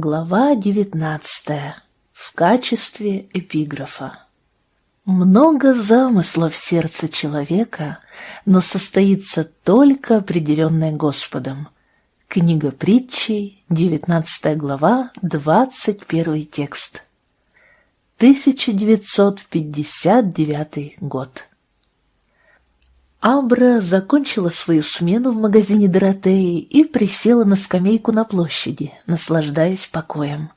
Глава девятнадцатая. В качестве эпиграфа. Много замыслов в сердце человека, но состоится только определенное Господом. Книга притчей, девятнадцатая глава, двадцать первый текст. 1959 год. Абра закончила свою смену в магазине Доротеи и присела на скамейку на площади, наслаждаясь покоем.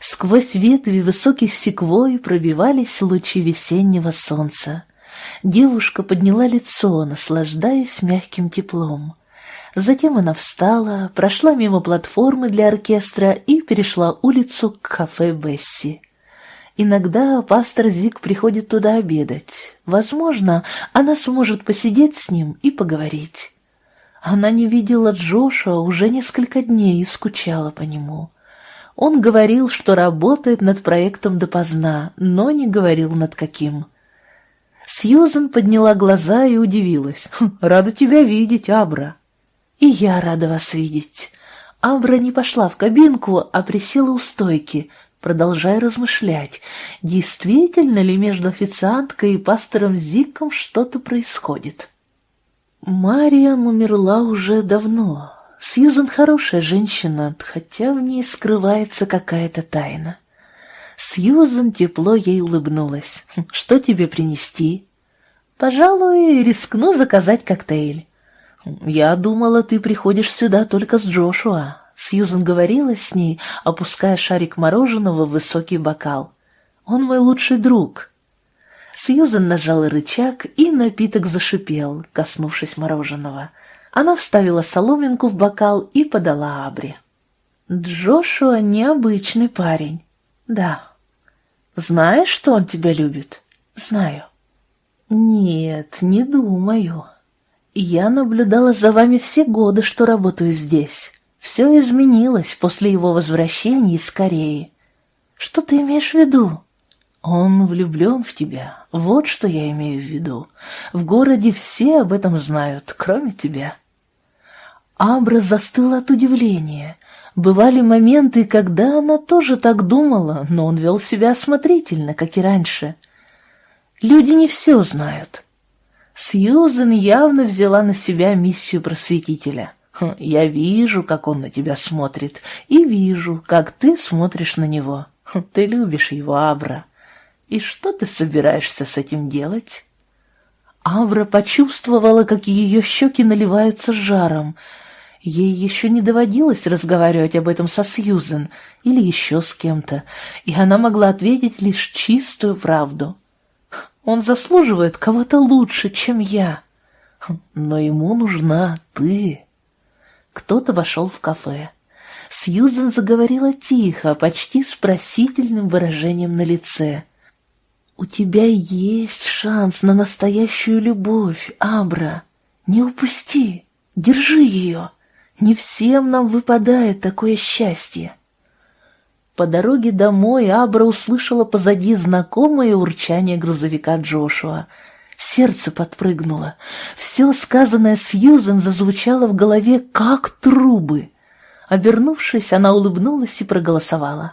Сквозь ветви высоких секвой пробивались лучи весеннего солнца. Девушка подняла лицо, наслаждаясь мягким теплом. Затем она встала, прошла мимо платформы для оркестра и перешла улицу к кафе Бесси. Иногда пастор Зик приходит туда обедать. Возможно, она сможет посидеть с ним и поговорить. Она не видела Джоша уже несколько дней и скучала по нему. Он говорил, что работает над проектом допоздна, но не говорил над каким. Сьюзен подняла глаза и удивилась. «Хм, «Рада тебя видеть, Абра». «И я рада вас видеть». Абра не пошла в кабинку, а присела у стойки, продолжая размышлять, действительно ли между официанткой и пастором Зиком что-то происходит. Мариам умерла уже давно. Сьюзан хорошая женщина, хотя в ней скрывается какая-то тайна. Сьюзан тепло ей улыбнулась. «Хм, «Что тебе принести?» «Пожалуй, рискну заказать коктейль». «Хм, «Я думала, ты приходишь сюда только с Джошуа. Сьюзен говорила с ней, опуская шарик мороженого в высокий бокал. «Он мой лучший друг». Сьюзен нажала рычаг, и напиток зашипел, коснувшись мороженого. Она вставила соломинку в бокал и подала Абре. «Джошуа необычный парень». «Да». «Знаешь, что он тебя любит?» «Знаю». «Нет, не думаю. Я наблюдала за вами все годы, что работаю здесь. Все изменилось после его возвращения из Кореи. Что ты имеешь в виду? Он влюблен в тебя. Вот что я имею в виду. В городе все об этом знают, кроме тебя. Абра застыла от удивления. Бывали моменты, когда она тоже так думала, но он вел себя осмотрительно, как и раньше. Люди не все знают. Сьюзен явно взяла на себя миссию просветителя — я вижу, как он на тебя смотрит, и вижу, как ты смотришь на него. Хм, ты любишь его, Абра. И что ты собираешься с этим делать? Абра почувствовала, как ее щеки наливаются жаром. Ей еще не доводилось разговаривать об этом со Сьюзен или еще с кем-то, и она могла ответить лишь чистую правду. Он заслуживает кого-то лучше, чем я. Хм, но ему нужна ты. Кто-то вошел в кафе. Сьюзен заговорила тихо, почти с просительным выражением на лице. «У тебя есть шанс на настоящую любовь, Абра. Не упусти, держи ее. Не всем нам выпадает такое счастье». По дороге домой Абра услышала позади знакомое урчание грузовика Джошуа — Сердце подпрыгнуло. Все сказанное Сьюзен зазвучало в голове, как трубы. Обернувшись, она улыбнулась и проголосовала.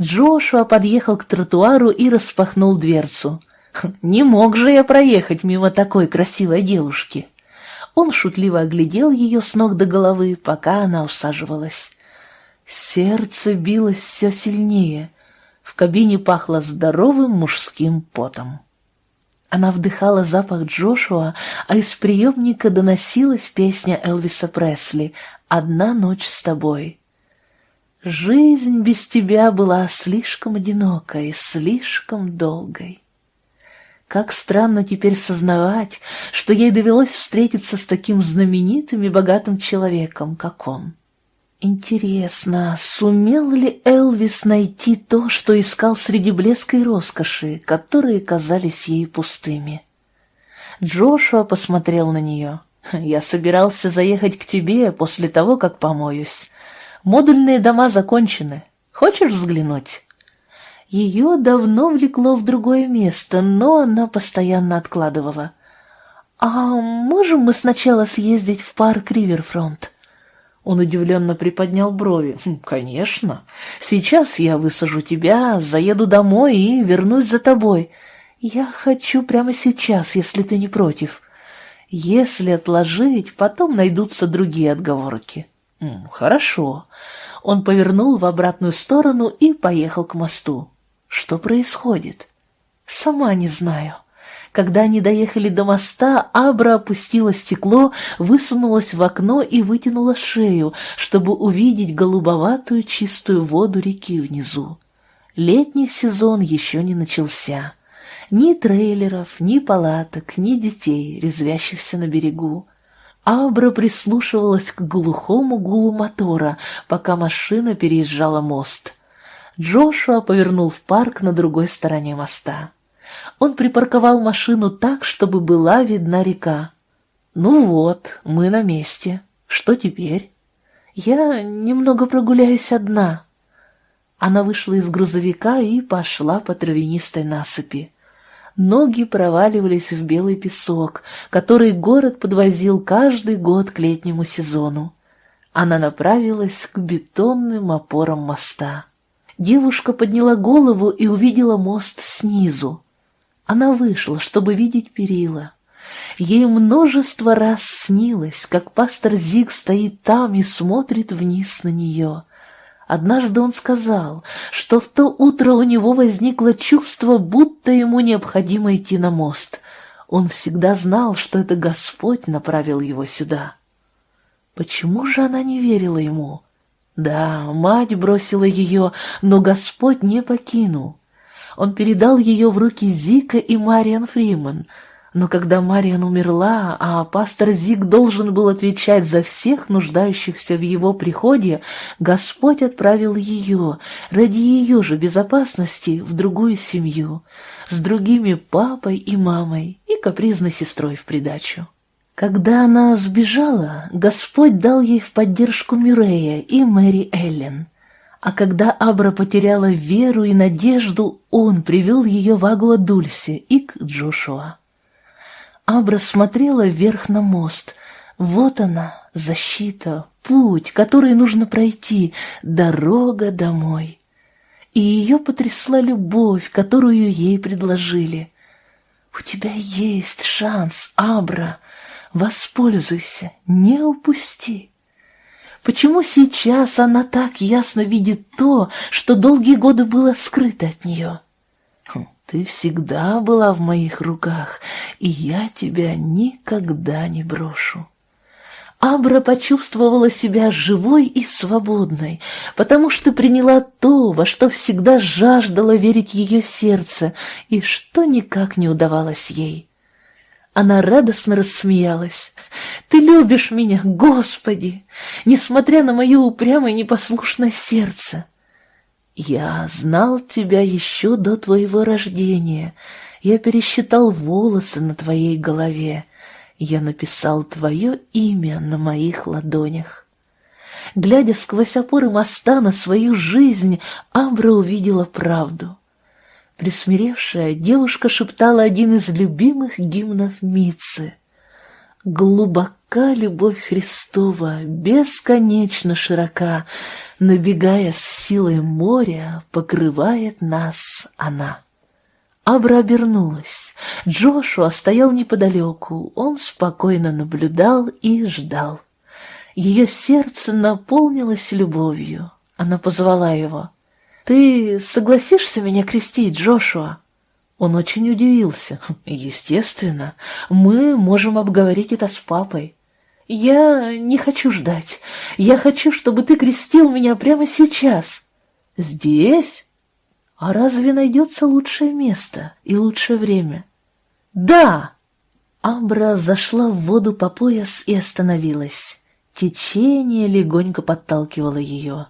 Джошуа подъехал к тротуару и распахнул дверцу. «Не мог же я проехать мимо такой красивой девушки!» Он шутливо оглядел ее с ног до головы, пока она усаживалась. Сердце билось все сильнее. В кабине пахло здоровым мужским потом. Она вдыхала запах Джошуа, а из приемника доносилась песня Элвиса Пресли «Одна ночь с тобой». Жизнь без тебя была слишком одинокой, слишком долгой. Как странно теперь сознавать, что ей довелось встретиться с таким знаменитым и богатым человеком, как он. Интересно, сумел ли Элвис найти то, что искал среди блеска и роскоши, которые казались ей пустыми? Джошуа посмотрел на нее. «Я собирался заехать к тебе после того, как помоюсь. Модульные дома закончены. Хочешь взглянуть?» Ее давно влекло в другое место, но она постоянно откладывала. «А можем мы сначала съездить в парк Риверфронт?» Он удивленно приподнял брови. «Хм, «Конечно. Сейчас я высажу тебя, заеду домой и вернусь за тобой. Я хочу прямо сейчас, если ты не против. Если отложить, потом найдутся другие отговорки». «Хорошо». Он повернул в обратную сторону и поехал к мосту. «Что происходит?» «Сама не знаю». Когда они доехали до моста, Абра опустила стекло, высунулась в окно и вытянула шею, чтобы увидеть голубоватую чистую воду реки внизу. Летний сезон еще не начался. Ни трейлеров, ни палаток, ни детей, резвящихся на берегу. Абра прислушивалась к глухому гулу мотора, пока машина переезжала мост. Джошуа повернул в парк на другой стороне моста. Он припарковал машину так, чтобы была видна река. «Ну вот, мы на месте. Что теперь?» «Я немного прогуляюсь одна». Она вышла из грузовика и пошла по травянистой насыпи. Ноги проваливались в белый песок, который город подвозил каждый год к летнему сезону. Она направилась к бетонным опорам моста. Девушка подняла голову и увидела мост снизу. Она вышла, чтобы видеть перила. Ей множество раз снилось, как пастор Зиг стоит там и смотрит вниз на нее. Однажды он сказал, что в то утро у него возникло чувство, будто ему необходимо идти на мост. Он всегда знал, что это Господь направил его сюда. Почему же она не верила ему? Да, мать бросила ее, но Господь не покинул. Он передал ее в руки Зика и Мариан Фриман. Но когда Мариан умерла, а пастор Зик должен был отвечать за всех нуждающихся в его приходе, Господь отправил ее, ради ее же безопасности, в другую семью, с другими папой и мамой и капризной сестрой в придачу. Когда она сбежала, Господь дал ей в поддержку Мюррея и Мэри Эллен. А когда Абра потеряла веру и надежду, он привел ее в Агуа-Дульсе и к Джошуа. Абра смотрела вверх на мост. Вот она, защита, путь, который нужно пройти, дорога домой. И ее потрясла любовь, которую ей предложили. «У тебя есть шанс, Абра. Воспользуйся, не упусти». Почему сейчас она так ясно видит то, что долгие годы было скрыто от нее? Хм, ты всегда была в моих руках, и я тебя никогда не брошу. Абра почувствовала себя живой и свободной, потому что приняла то, во что всегда жаждала верить ее сердце, и что никак не удавалось ей. Она радостно рассмеялась. «Ты любишь меня, Господи, несмотря на мое упрямое непослушное сердце!» «Я знал тебя еще до твоего рождения. Я пересчитал волосы на твоей голове. Я написал твое имя на моих ладонях». Глядя сквозь опоры моста на свою жизнь, Абра увидела правду. Присмиревшая, девушка шептала один из любимых гимнов Митцы. Глубока любовь Христова, бесконечно широка, Набегая с силой моря, покрывает нас она. Абра обернулась. Джошуа стоял неподалеку, он спокойно наблюдал и ждал. Ее сердце наполнилось любовью. Она позвала его — «Ты согласишься меня крестить, Джошуа?» Он очень удивился. «Естественно, мы можем обговорить это с папой. Я не хочу ждать. Я хочу, чтобы ты крестил меня прямо сейчас. Здесь? А разве найдется лучшее место и лучшее время?» «Да!» Амбра зашла в воду по пояс и остановилась. Течение легонько подталкивало ее.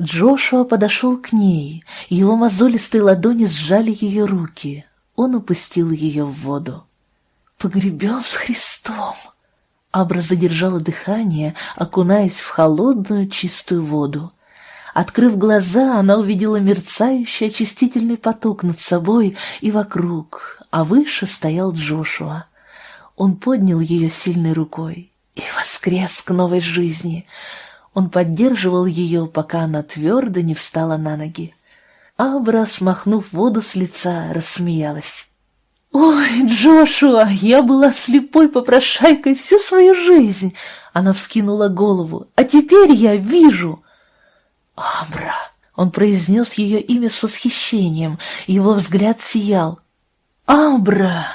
Джошуа подошел к ней, его мозолистые ладони сжали ее руки. Он упустил ее в воду. «Погребен с Христом!» Абра задержала дыхание, окунаясь в холодную чистую воду. Открыв глаза, она увидела мерцающий очистительный поток над собой и вокруг, а выше стоял Джошуа. Он поднял ее сильной рукой и воскрес к новой жизни — Он поддерживал ее, пока она твердо не встала на ноги. Абра, смахнув воду с лица, рассмеялась. «Ой, Джошуа, я была слепой попрошайкой всю свою жизнь!» Она вскинула голову. «А теперь я вижу!» «Абра!» Он произнес ее имя с восхищением, его взгляд сиял. «Абра!»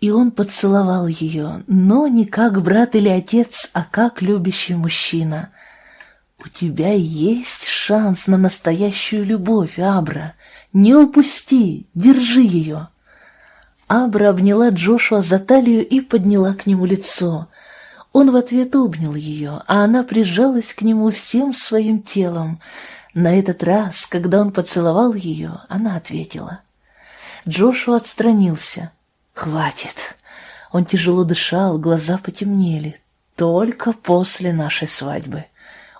И он поцеловал ее, но не как брат или отец, а как любящий мужчина. «У тебя есть шанс на настоящую любовь, Абра. Не упусти, держи ее!» Абра обняла Джошуа за талию и подняла к нему лицо. Он в ответ обнял ее, а она прижалась к нему всем своим телом. На этот раз, когда он поцеловал ее, она ответила. Джошуа отстранился. «Хватит!» Он тяжело дышал, глаза потемнели. «Только после нашей свадьбы».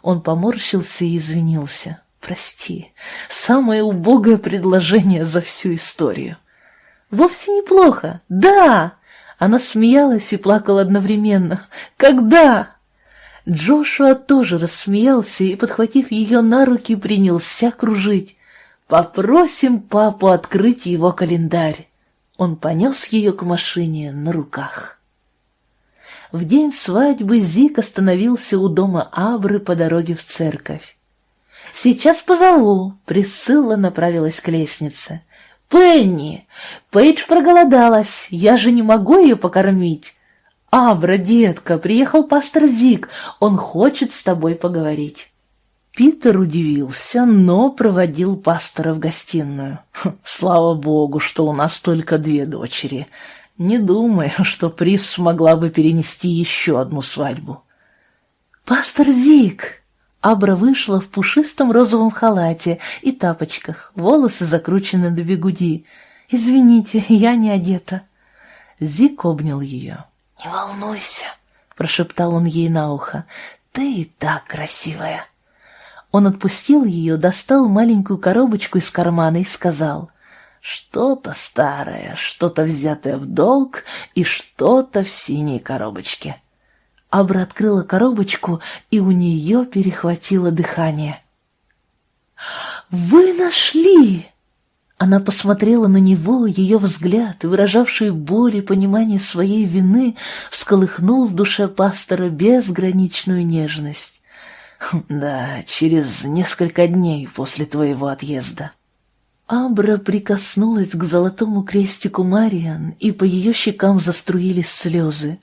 Он поморщился и извинился. «Прости, самое убогое предложение за всю историю». Вовсе неплохо. Да! Она смеялась и плакала одновременно. Когда? Джошуа тоже рассмеялся и, подхватив ее на руки, принялся кружить. «Попросим папу открыть его календарь». Он понес ее к машине на руках. В день свадьбы Зик остановился у дома Абры по дороге в церковь. «Сейчас позову», — Присцилла направилась к лестнице. «Пенни! Пейдж проголодалась, я же не могу ее покормить!» «Абра, детка, приехал пастор Зик, он хочет с тобой поговорить». Питер удивился, но проводил пастора в гостиную. «Хм, «Слава богу, что у нас только две дочери. Не думаю, что Прис смогла бы перенести еще одну свадьбу». «Пастор Зик!» Абра вышла в пушистом розовом халате и тапочках, волосы закручены до бегуди. «Извините, я не одета». Зик обнял ее. «Не волнуйся», — прошептал он ей на ухо, — «ты и так красивая». Он отпустил ее, достал маленькую коробочку из кармана и сказал, «Что-то старое, что-то взятое в долг и что-то в синей коробочке». Абра открыла коробочку, и у нее перехватило дыхание. «Вы нашли!» Она посмотрела на него, ее взгляд, выражавший боль и понимание своей вины, всколыхнул в душе пастора безграничную нежность. «Да, через несколько дней после твоего отъезда». Абра прикоснулась к золотому крестику Мариан, и по ее щекам заструились слезы.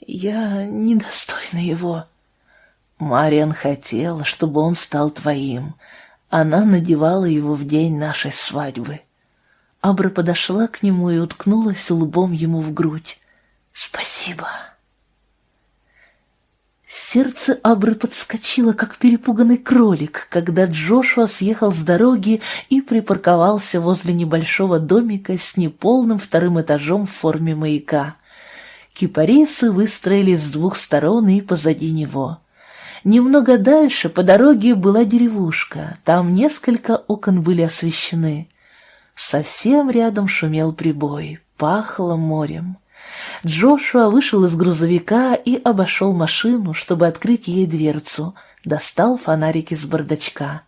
Я недостойна его. Мариан хотела, чтобы он стал твоим. Она надевала его в день нашей свадьбы. Абра подошла к нему и уткнулась лбом ему в грудь. «Спасибо». Сердце Абры подскочило, как перепуганный кролик, когда Джошуа съехал с дороги и припарковался возле небольшого домика с неполным вторым этажом в форме маяка. Кипарисы выстроились с двух сторон и позади него. Немного дальше по дороге была деревушка, там несколько окон были освещены. Совсем рядом шумел прибой, пахло морем. Джошуа вышел из грузовика и обошел машину, чтобы открыть ей дверцу, достал фонарик из бардачка.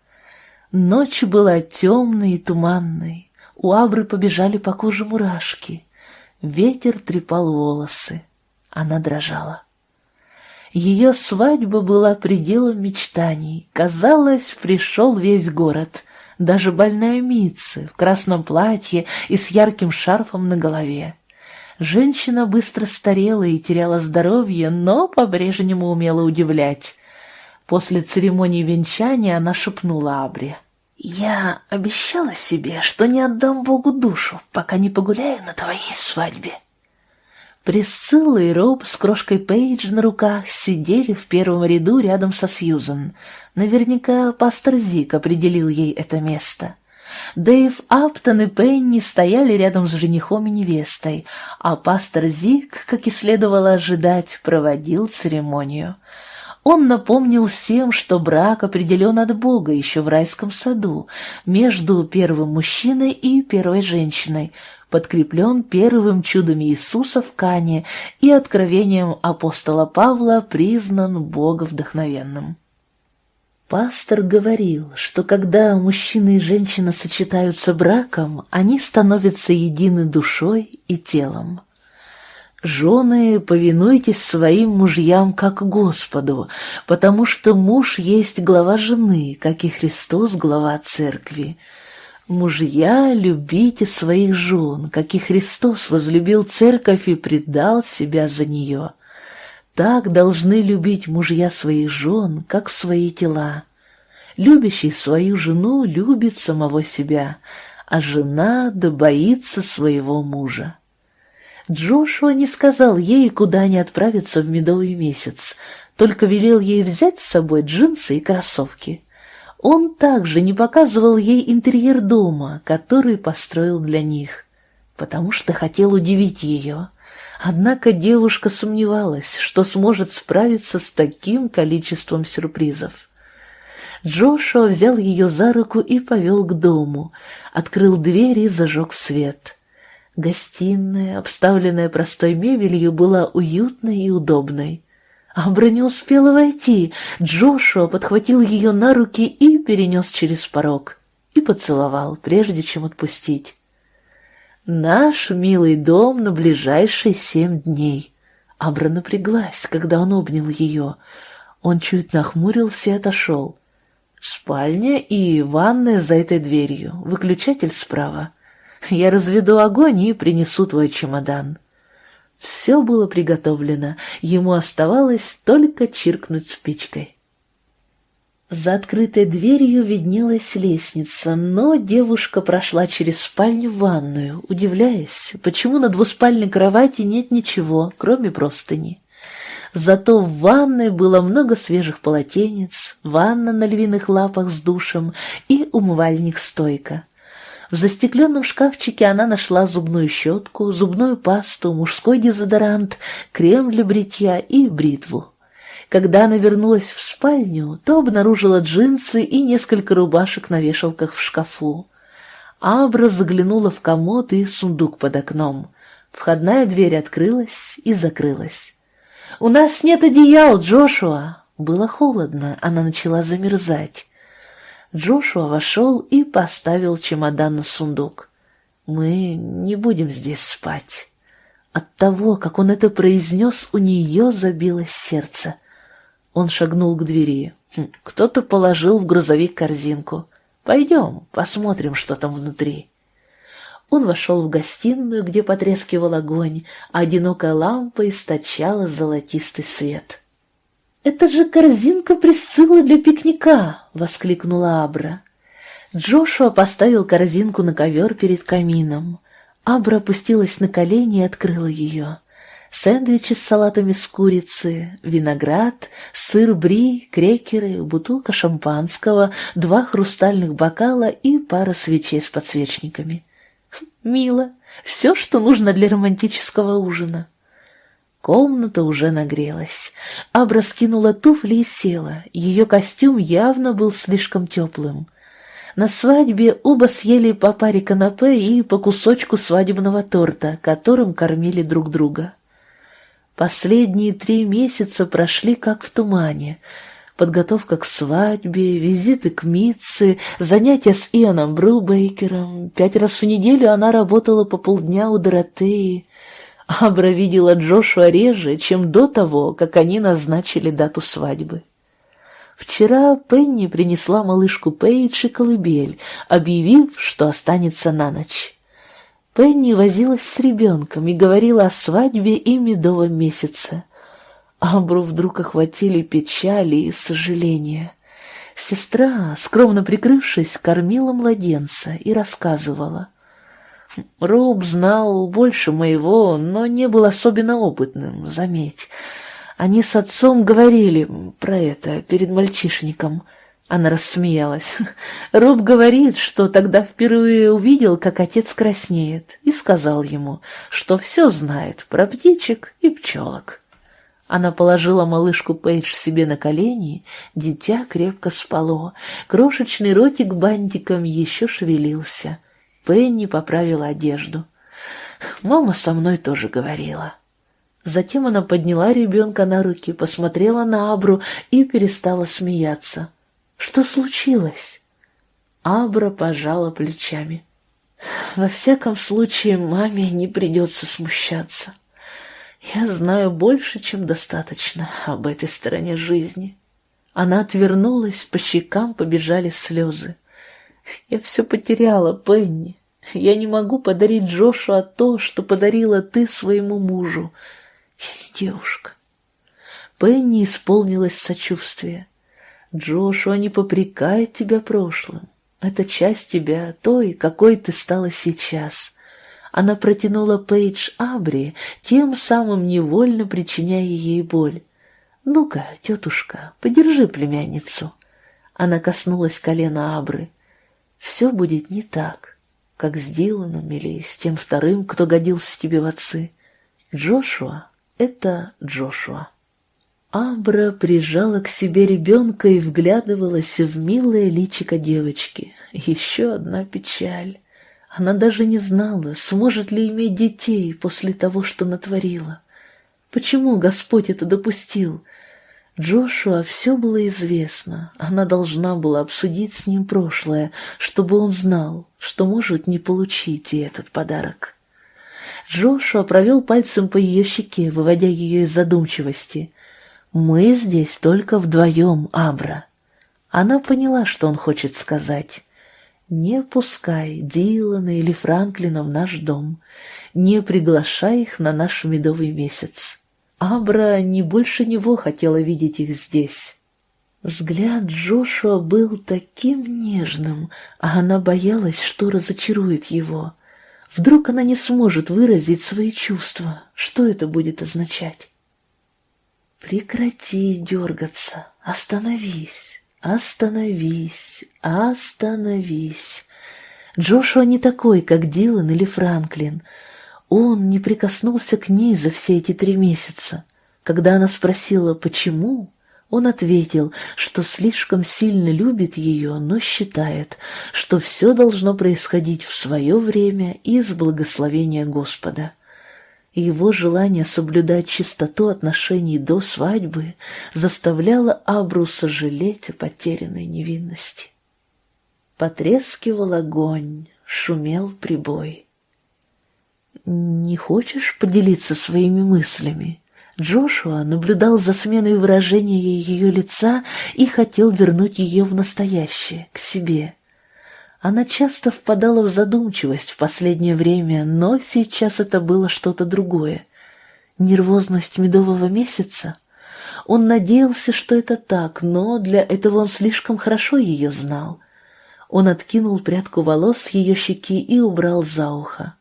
Ночь была темной и туманной, у Абры побежали по коже мурашки. Ветер трепал волосы. Она дрожала. Ее свадьба была пределом мечтаний. Казалось, пришел весь город. Даже больная Митцы в красном платье и с ярким шарфом на голове. Женщина быстро старела и теряла здоровье, но по-прежнему умела удивлять. После церемонии венчания она шепнула Абре. «Я обещала себе, что не отдам Богу душу, пока не погуляю на твоей свадьбе». Присцилла и Роб с крошкой Пейдж на руках сидели в первом ряду рядом со Сьюзен. Наверняка пастор Зик определил ей это место. Дэйв Аптон и Пенни стояли рядом с женихом и невестой, а пастор Зик, как и следовало ожидать, проводил церемонию. Он напомнил всем, что брак определен от Бога еще в райском саду, между первым мужчиной и первой женщиной, подкреплен первым чудом Иисуса в Кане и откровением апостола Павла признан Бога вдохновенным. Пастор говорил, что когда мужчина и женщина сочетаются браком, они становятся едины душой и телом. Жены, повинуйтесь своим мужьям как Господу, потому что муж есть глава жены, как и Христос глава церкви. Мужья, любите своих жен, как и Христос возлюбил церковь и предал себя за нее. Так должны любить мужья своих жен, как свои тела. Любящий свою жену любит самого себя, а жена да своего мужа. Джошуа не сказал ей, куда они отправятся в медовый месяц, только велел ей взять с собой джинсы и кроссовки. Он также не показывал ей интерьер дома, который построил для них, потому что хотел удивить ее. Однако девушка сомневалась, что сможет справиться с таким количеством сюрпризов. Джошуа взял ее за руку и повел к дому, открыл дверь и зажег свет. Гостиная, обставленная простой мебелью, была уютной и удобной. Абра не успела войти. Джошуа подхватил ее на руки и перенес через порог. И поцеловал, прежде чем отпустить. Наш милый дом на ближайшие семь дней. Абра напряглась, когда он обнял ее. Он чуть нахмурился и отошел. Спальня и ванная за этой дверью, выключатель справа. Я разведу огонь и принесу твой чемодан. Все было приготовлено, ему оставалось только чиркнуть спичкой. За открытой дверью виднелась лестница, но девушка прошла через спальню в ванную, удивляясь, почему на двуспальной кровати нет ничего, кроме простыни. Зато в ванной было много свежих полотенец, ванна на львиных лапах с душем и умывальник-стойка. В застекленном шкафчике она нашла зубную щетку, зубную пасту, мужской дезодорант, крем для бритья и бритву. Когда она вернулась в спальню, то обнаружила джинсы и несколько рубашек на вешалках в шкафу. Абра заглянула в комод и сундук под окном. Входная дверь открылась и закрылась. «У нас нет одеял, Джошуа!» Было холодно, она начала замерзать. Джошуа вошел и поставил чемодан на сундук. «Мы не будем здесь спать». От того, как он это произнес, у нее забилось сердце. Он шагнул к двери. Хм, кто-то положил в грузовик корзинку. «Пойдем, посмотрим, что там внутри». Он вошел в гостиную, где потрескивал огонь, а одинокая лампа источала золотистый свет. «Это же корзинка Присциллы для пикника!» — воскликнула Абра. Джошуа поставил корзинку на ковер перед камином. Абра опустилась на колени и открыла ее сэндвичи с салатами с курицы, виноград, сыр бри, крекеры, бутылка шампанского, два хрустальных бокала и пара свечей с подсвечниками. Мило, все, что нужно для романтического ужина. Комната уже нагрелась. Абра скинула туфли и села. Ее костюм явно был слишком теплым. На свадьбе оба съели по паре канапе и по кусочку свадебного торта, которым кормили друг друга. Последние три месяца прошли как в тумане. Подготовка к свадьбе, визиты к Митце, занятия с Ионом Брубейкером. Пять раз в неделю она работала по полдня у Доротеи. Абра видела Джошуа реже, чем до того, как они назначили дату свадьбы. Вчера Пенни принесла малышку Пейдж и колыбель, объявив, что останется на ночь. Пенни возилась с ребенком и говорила о свадьбе и медовом месяце. Амбру вдруг охватили печали и сожаления. Сестра, скромно прикрывшись, кормила младенца и рассказывала. Роб знал больше моего, но не был особенно опытным, заметь. Они с отцом говорили про это перед мальчишником — она рассмеялась. Роб говорит, что тогда впервые увидел, как отец краснеет, и сказал ему, что все знает про птичек и пчелок. Она положила малышку Пейдж себе на колени, дитя крепко спало, крошечный ротик бантиком еще шевелился. Пенни поправила одежду. Мама со мной тоже говорила. Затем она подняла ребенка на руки, посмотрела на Абру и перестала смеяться. Что случилось?» Абра пожала плечами. «Во всяком случае, маме не придется смущаться. Я знаю больше, чем достаточно об этой стороне жизни». Она отвернулась, по щекам побежали слезы. «Я все потеряла, Пенни. Я не могу подарить Джошуа то, что подарила ты своему мужу. Девушка. Пенни исполнилось сочувствие. Джошуа не попрекает тебя прошлым. Это часть тебя, той, какой ты стала сейчас. Она протянула Пейдж Абри, тем самым невольно причиняя ей боль. «Ну-ка, тетушка, подержи племянницу». Она коснулась колена Абры. «Все будет не так как с Диланом или с тем вторым, кто годился тебе в отцы. Джошуа — это Джошуа. Абра прижала к себе ребенка и вглядывалась в милое личико девочки. Еще одна печаль. Она даже не знала, сможет ли иметь детей после того, что натворила. Почему Господь это допустил? Джошуа все было известно, она должна была обсудить с ним прошлое, чтобы он знал, что может не получить и этот подарок. Джошуа провел пальцем по ее щеке, выводя ее из задумчивости. «Мы здесь только вдвоем, Абра». Она поняла, что он хочет сказать. «Не пускай Дилана или Франклина в наш дом, не приглашай их на наш медовый месяц». Абра не больше него хотела видеть их здесь. Взгляд Джошуа был таким нежным, а она боялась, что разочарует его. Вдруг она не сможет выразить свои чувства. Что это будет означать? Прекрати дергаться. Остановись, остановись, остановись. Джошуа не такой, как Дилан или Франклин. Он не прикоснулся к ней за все эти три месяца. Когда она спросила «почему?», он ответил, что слишком сильно любит ее, но считает, что все должно происходить в свое время и с благословения Господа. Его желание соблюдать чистоту отношений до свадьбы заставляло Абру сожалеть о потерянной невинности. Потрескивал огонь, шумел прибой. «Не хочешь поделиться своими мыслями?» Джошуа наблюдал за сменой выражения ее лица и хотел вернуть ее в настоящее, к себе. Она часто впадала в задумчивость в последнее время, но сейчас это было что-то другое. Нервозность медового месяца? Он надеялся, что это так, но для этого он слишком хорошо ее знал. Он откинул прядку волос с ее щеки и убрал за ухо.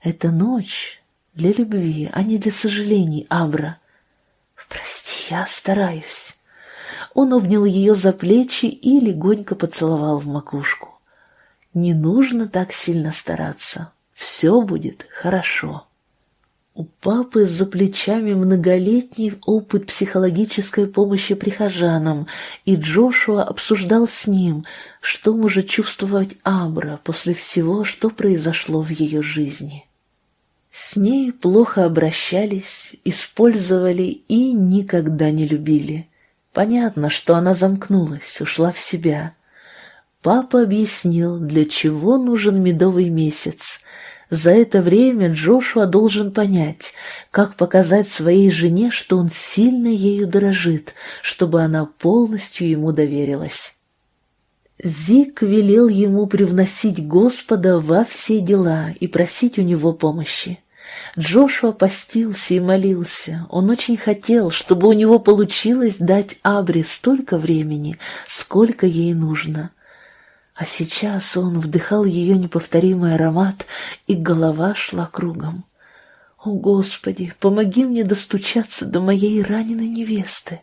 Это ночь для любви, а не для сожалений, Абра. Прости, я стараюсь. Он обнял ее за плечи и легонько поцеловал в макушку. Не нужно так сильно стараться. Все будет хорошо. У папы за плечами многолетний опыт психологической помощи прихожанам, и Джошуа обсуждал с ним, что может чувствовать Абра после всего, что произошло в ее жизни. С ней плохо обращались, использовали и никогда не любили. Понятно, что она замкнулась, ушла в себя. Папа объяснил, для чего нужен медовый месяц. За это время Джошуа должен понять, как показать своей жене, что он сильно ею дорожит, чтобы она полностью ему доверилась. Зик велел ему привносить Господа во все дела и просить у него помощи. Джошуа постился и молился. Он очень хотел, чтобы у него получилось дать Абре столько времени, сколько ей нужно. А сейчас он вдыхал ее неповторимый аромат, и голова шла кругом. «О, Господи, помоги мне достучаться до моей раненой невесты!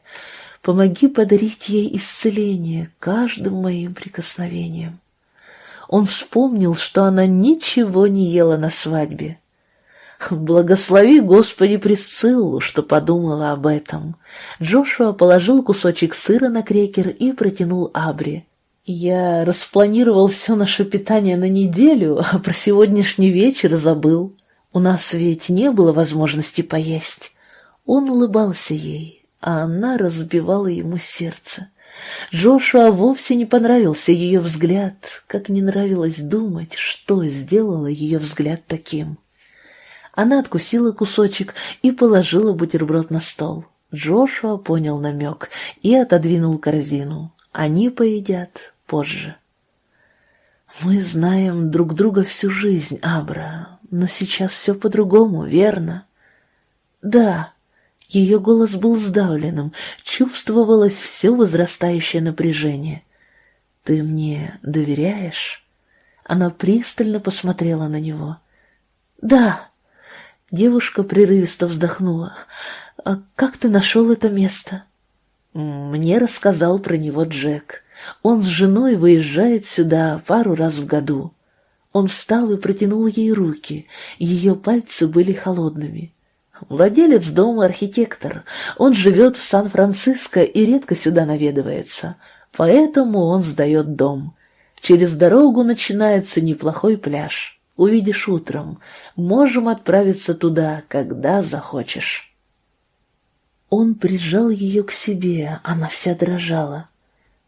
Помоги подарить ей исцеление каждым моим прикосновением!» Он вспомнил, что она ничего не ела на свадьбе. Благослови, Господи, Присциллу, что подумала об этом. Джошуа положил кусочек сыра на крекер и протянул Абри. Я распланировал все наше питание на неделю, а про сегодняшний вечер забыл. У нас ведь не было возможности поесть. Он улыбался ей, а она разбивала ему сердце. Джошуа вовсе не понравился ее взгляд, как не нравилось думать, что сделало ее взгляд таким. Она откусила кусочек и положила бутерброд на стол. Джошуа понял намек и отодвинул корзину. Они поедят позже. «Мы знаем друг друга всю жизнь, Абра, но сейчас все по-другому, верно?» «Да». Ее голос был сдавленным, чувствовалось все возрастающее напряжение. «Ты мне доверяешь?» Она пристально посмотрела на него. «Да». Девушка прерывисто вздохнула. «А как ты нашел это место?» Мне рассказал про него Джек. Он с женой выезжает сюда пару раз в году. Он встал и протянул ей руки. Ее пальцы были холодными. Владелец дома архитектор. Он живет в Сан-Франциско и редко сюда наведывается. Поэтому он сдает дом. Через дорогу начинается неплохой пляж. Увидишь утром. Можем отправиться туда, когда захочешь. Он прижал ее к себе, она вся дрожала.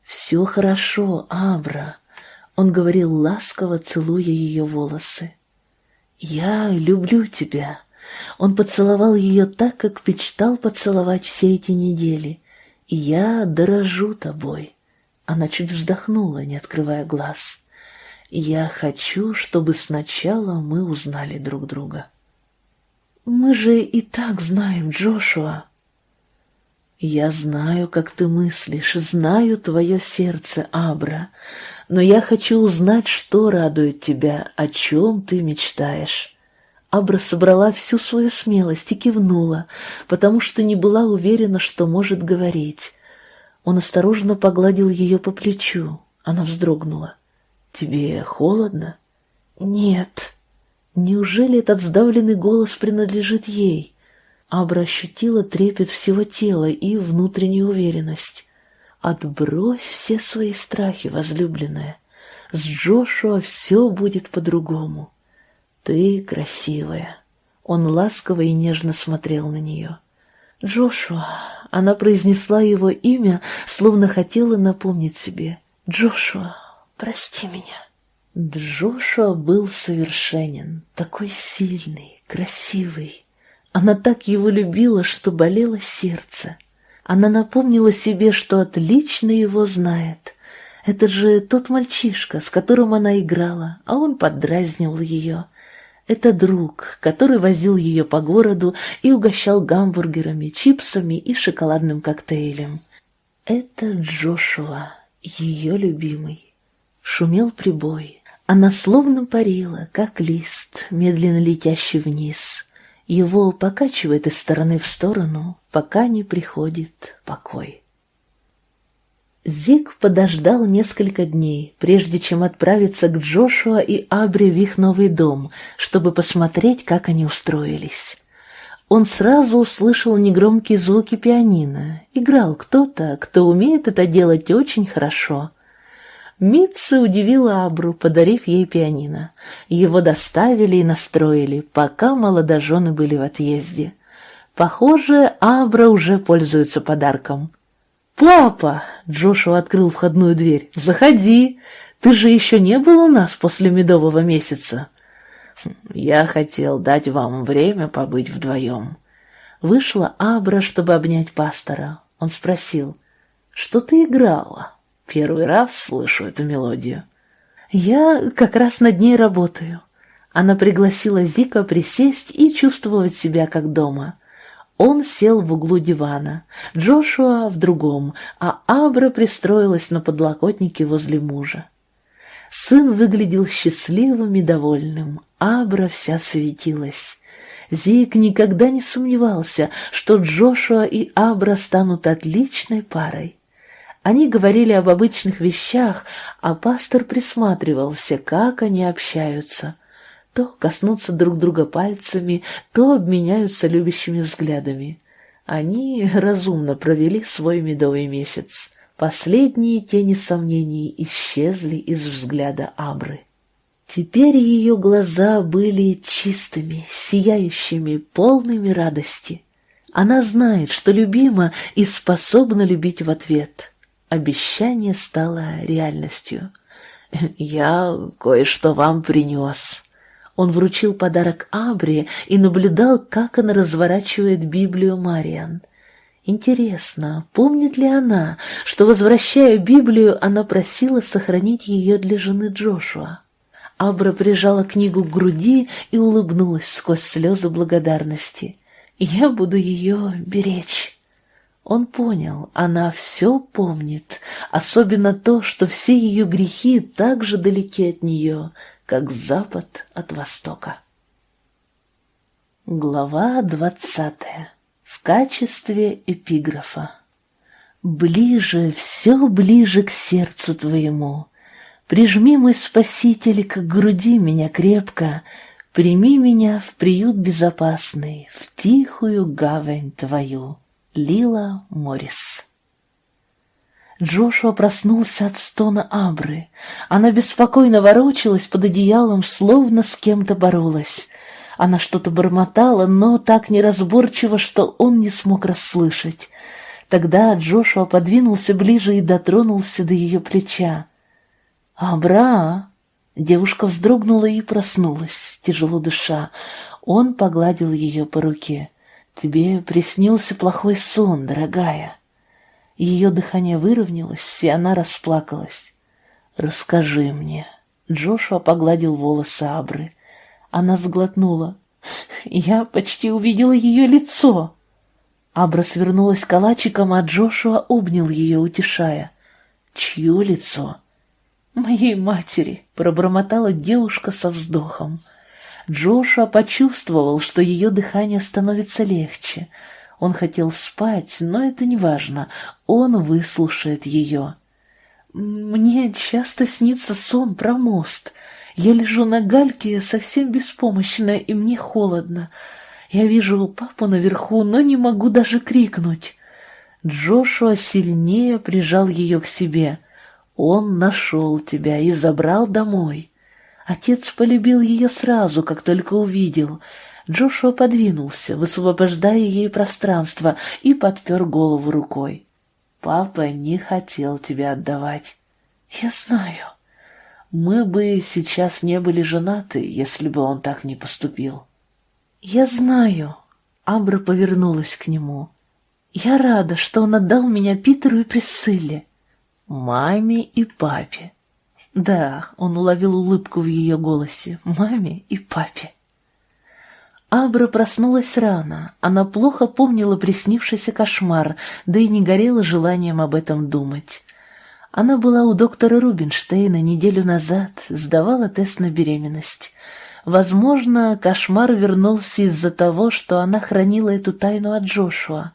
«Все хорошо, Абра», — он говорил ласково, целуя ее волосы. «Я люблю тебя». Он поцеловал ее так, как мечтал поцеловать все эти недели. Я дорожу тобой. Она чуть вздохнула, не открывая глаз. Я хочу, чтобы сначала мы узнали друг друга. Мы же и так знаем Джошуа. Я знаю, как ты мыслишь, знаю твое сердце, Абра, но я хочу узнать, что радует тебя, о чем ты мечтаешь. Абра собрала всю свою смелость и кивнула, потому что не была уверена, что может говорить. Он осторожно погладил ее по плечу. Она вздрогнула. «Тебе холодно?» «Нет». Неужели этот сдавленный голос принадлежит ей? Абра ощутила трепет всего тела и внутреннюю уверенность. «Отбрось все свои страхи, возлюбленная. С Джошуа все будет по-другому». «Ты красивая». Он ласково и нежно смотрел на нее. «Джошуа!» Она произнесла его имя, словно хотела напомнить себе. «Джошуа, прости меня!» Джошуа был совершенен, такой сильный, красивый. Она так его любила, что болело сердце. Она напомнила себе, что отлично его знает. Это же тот мальчишка, с которым она играла, а он поддразнивал ее. Это друг, который возил ее по городу и угощал гамбургерами, чипсами и шоколадным коктейлем. Это Джошуа, ее любимый. Шумел прибой. Она словно парила, как лист, медленно летящий вниз. Его покачивает из стороны в сторону, пока не приходит покой. Зиг подождал несколько дней, прежде чем отправиться к Джошуа и Абре в их новый дом, чтобы посмотреть, как они устроились. Он сразу услышал негромкие звуки пианино. Играл кто-то, кто умеет это делать очень хорошо. Митца удивила Абру, подарив ей пианино. Его доставили и настроили, пока молодожены были в отъезде. Похоже, Абра уже пользуется подарком. «Папа!» — Джошуа открыл входную дверь. «Заходи! Ты же еще не был у нас после медового месяца!» «Я хотел дать вам время побыть вдвоем». Вышла Абра, чтобы обнять пастора. Он спросил, «Что ты играла?» «Первый раз слышу эту мелодию». «Я как раз над ней работаю». Она пригласила Зика присесть и чувствовать себя как дома. Он сел в углу дивана, Джошуа в другом, а Абра пристроилась на подлокотнике возле мужа. Сын выглядел счастливым и довольным, Абра вся светилась. Зик никогда не сомневался, что Джошуа и Абра станут отличной парой. Они говорили об обычных вещах, а пастор присматривался, как они общаются — то коснутся друг друга пальцами, то обменяются любящими взглядами. Они разумно провели свой медовый месяц. Последние тени сомнений исчезли из взгляда Абры. Теперь ее глаза были чистыми, сияющими, полными радости. Она знает, что любима и способна любить в ответ. Обещание стало реальностью. «Я кое-что вам принес». Он вручил подарок Абре и наблюдал, как она разворачивает Библию Мариан. Интересно, помнит ли она, что, возвращая Библию, она просила сохранить ее для жены Джошуа? Абра прижала книгу к груди и улыбнулась сквозь слезы благодарности. «Я буду ее беречь». Он понял, она все помнит, особенно то, что все ее грехи так же далеки от нее, как запад от востока. Глава двадцатая. В качестве эпиграфа. «Ближе, все ближе к сердцу твоему. Прижми, мой спаситель, к груди меня крепко, прими меня в приют безопасный, в тихую гавань твою». Лила Моррис. Джошуа проснулся от стона Абры. Она беспокойно ворочалась под одеялом, словно с кем-то боролась. Она что-то бормотала, но так неразборчиво, что он не смог расслышать. Тогда Джошуа подвинулся ближе и дотронулся до ее плеча. «Абра!» Девушка вздрогнула и проснулась, тяжело дыша. Он погладил ее по руке. «Тебе приснился плохой сон, дорогая». Ее дыхание выровнялось, и она расплакалась. «Расскажи мне». Джошуа погладил волосы Абры. Она сглотнула. «Я почти увидела ее лицо». Абра свернулась калачиком, а Джошуа обнял ее, утешая. «Чье лицо?» «Моей матери», — пробормотала девушка со вздохом. Джошуа почувствовал, что ее дыхание становится легче. Он хотел спать, но это не важно. Он выслушает ее. «Мне часто снится сон про мост. Я лежу на гальке, совсем беспомощная, и мне холодно. Я вижу папу наверху, но не могу даже крикнуть». Джошуа сильнее прижал ее к себе. «Он нашел тебя и забрал домой». Отец полюбил ее сразу, как только увидел. Джошуа подвинулся, высвобождая ей пространство, и подпер голову рукой. «Папа не хотел тебя отдавать». «Я знаю. Мы бы сейчас не были женаты, если бы он так не поступил». «Я знаю». Абра повернулась к нему. «Я рада, что он отдал меня Питеру и Присцилле». «Маме и папе», да, он уловил улыбку в ее голосе, маме и папе. Абра проснулась рано, она плохо помнила приснившийся кошмар, да и не горела желанием об этом думать. Она была у доктора Рубинштейна неделю назад, сдавала тест на беременность. Возможно, кошмар вернулся из-за того, что она хранила эту тайну от Джошуа.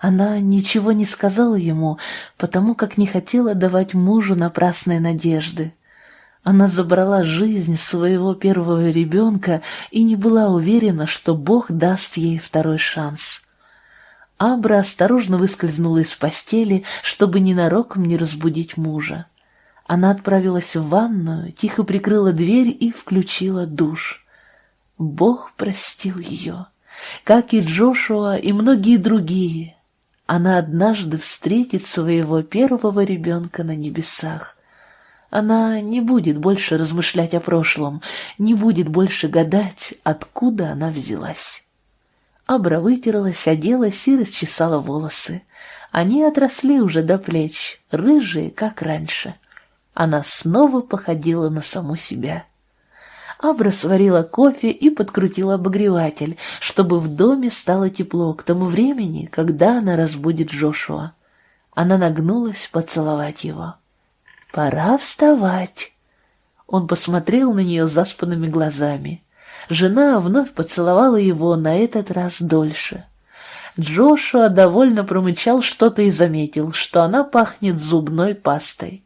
Она ничего не сказала ему, потому как не хотела давать мужу напрасные надежды. Она забрала жизнь своего первого ребенка и не была уверена, что Бог даст ей второй шанс. Абра осторожно выскользнула из постели, чтобы ненароком не разбудить мужа. Она отправилась в ванную, тихо прикрыла дверь и включила душ. Бог простил ее, как и Джошуа и многие другие, она однажды встретит своего первого ребенка на небесах. Она не будет больше размышлять о прошлом, не будет больше гадать, откуда она взялась. Абра вытерлась, оделась и расчесала волосы. Они отросли уже до плеч, рыжие, как раньше. Она снова походила на саму себя. Абра сварила кофе и подкрутила обогреватель, чтобы в доме стало тепло к тому времени, когда она разбудит Джошуа. Она нагнулась поцеловать его. «Пора вставать!» Он посмотрел на нее заспанными глазами. Жена вновь поцеловала его на этот раз дольше. Джошуа довольно промычал что-то и заметил, что она пахнет зубной пастой.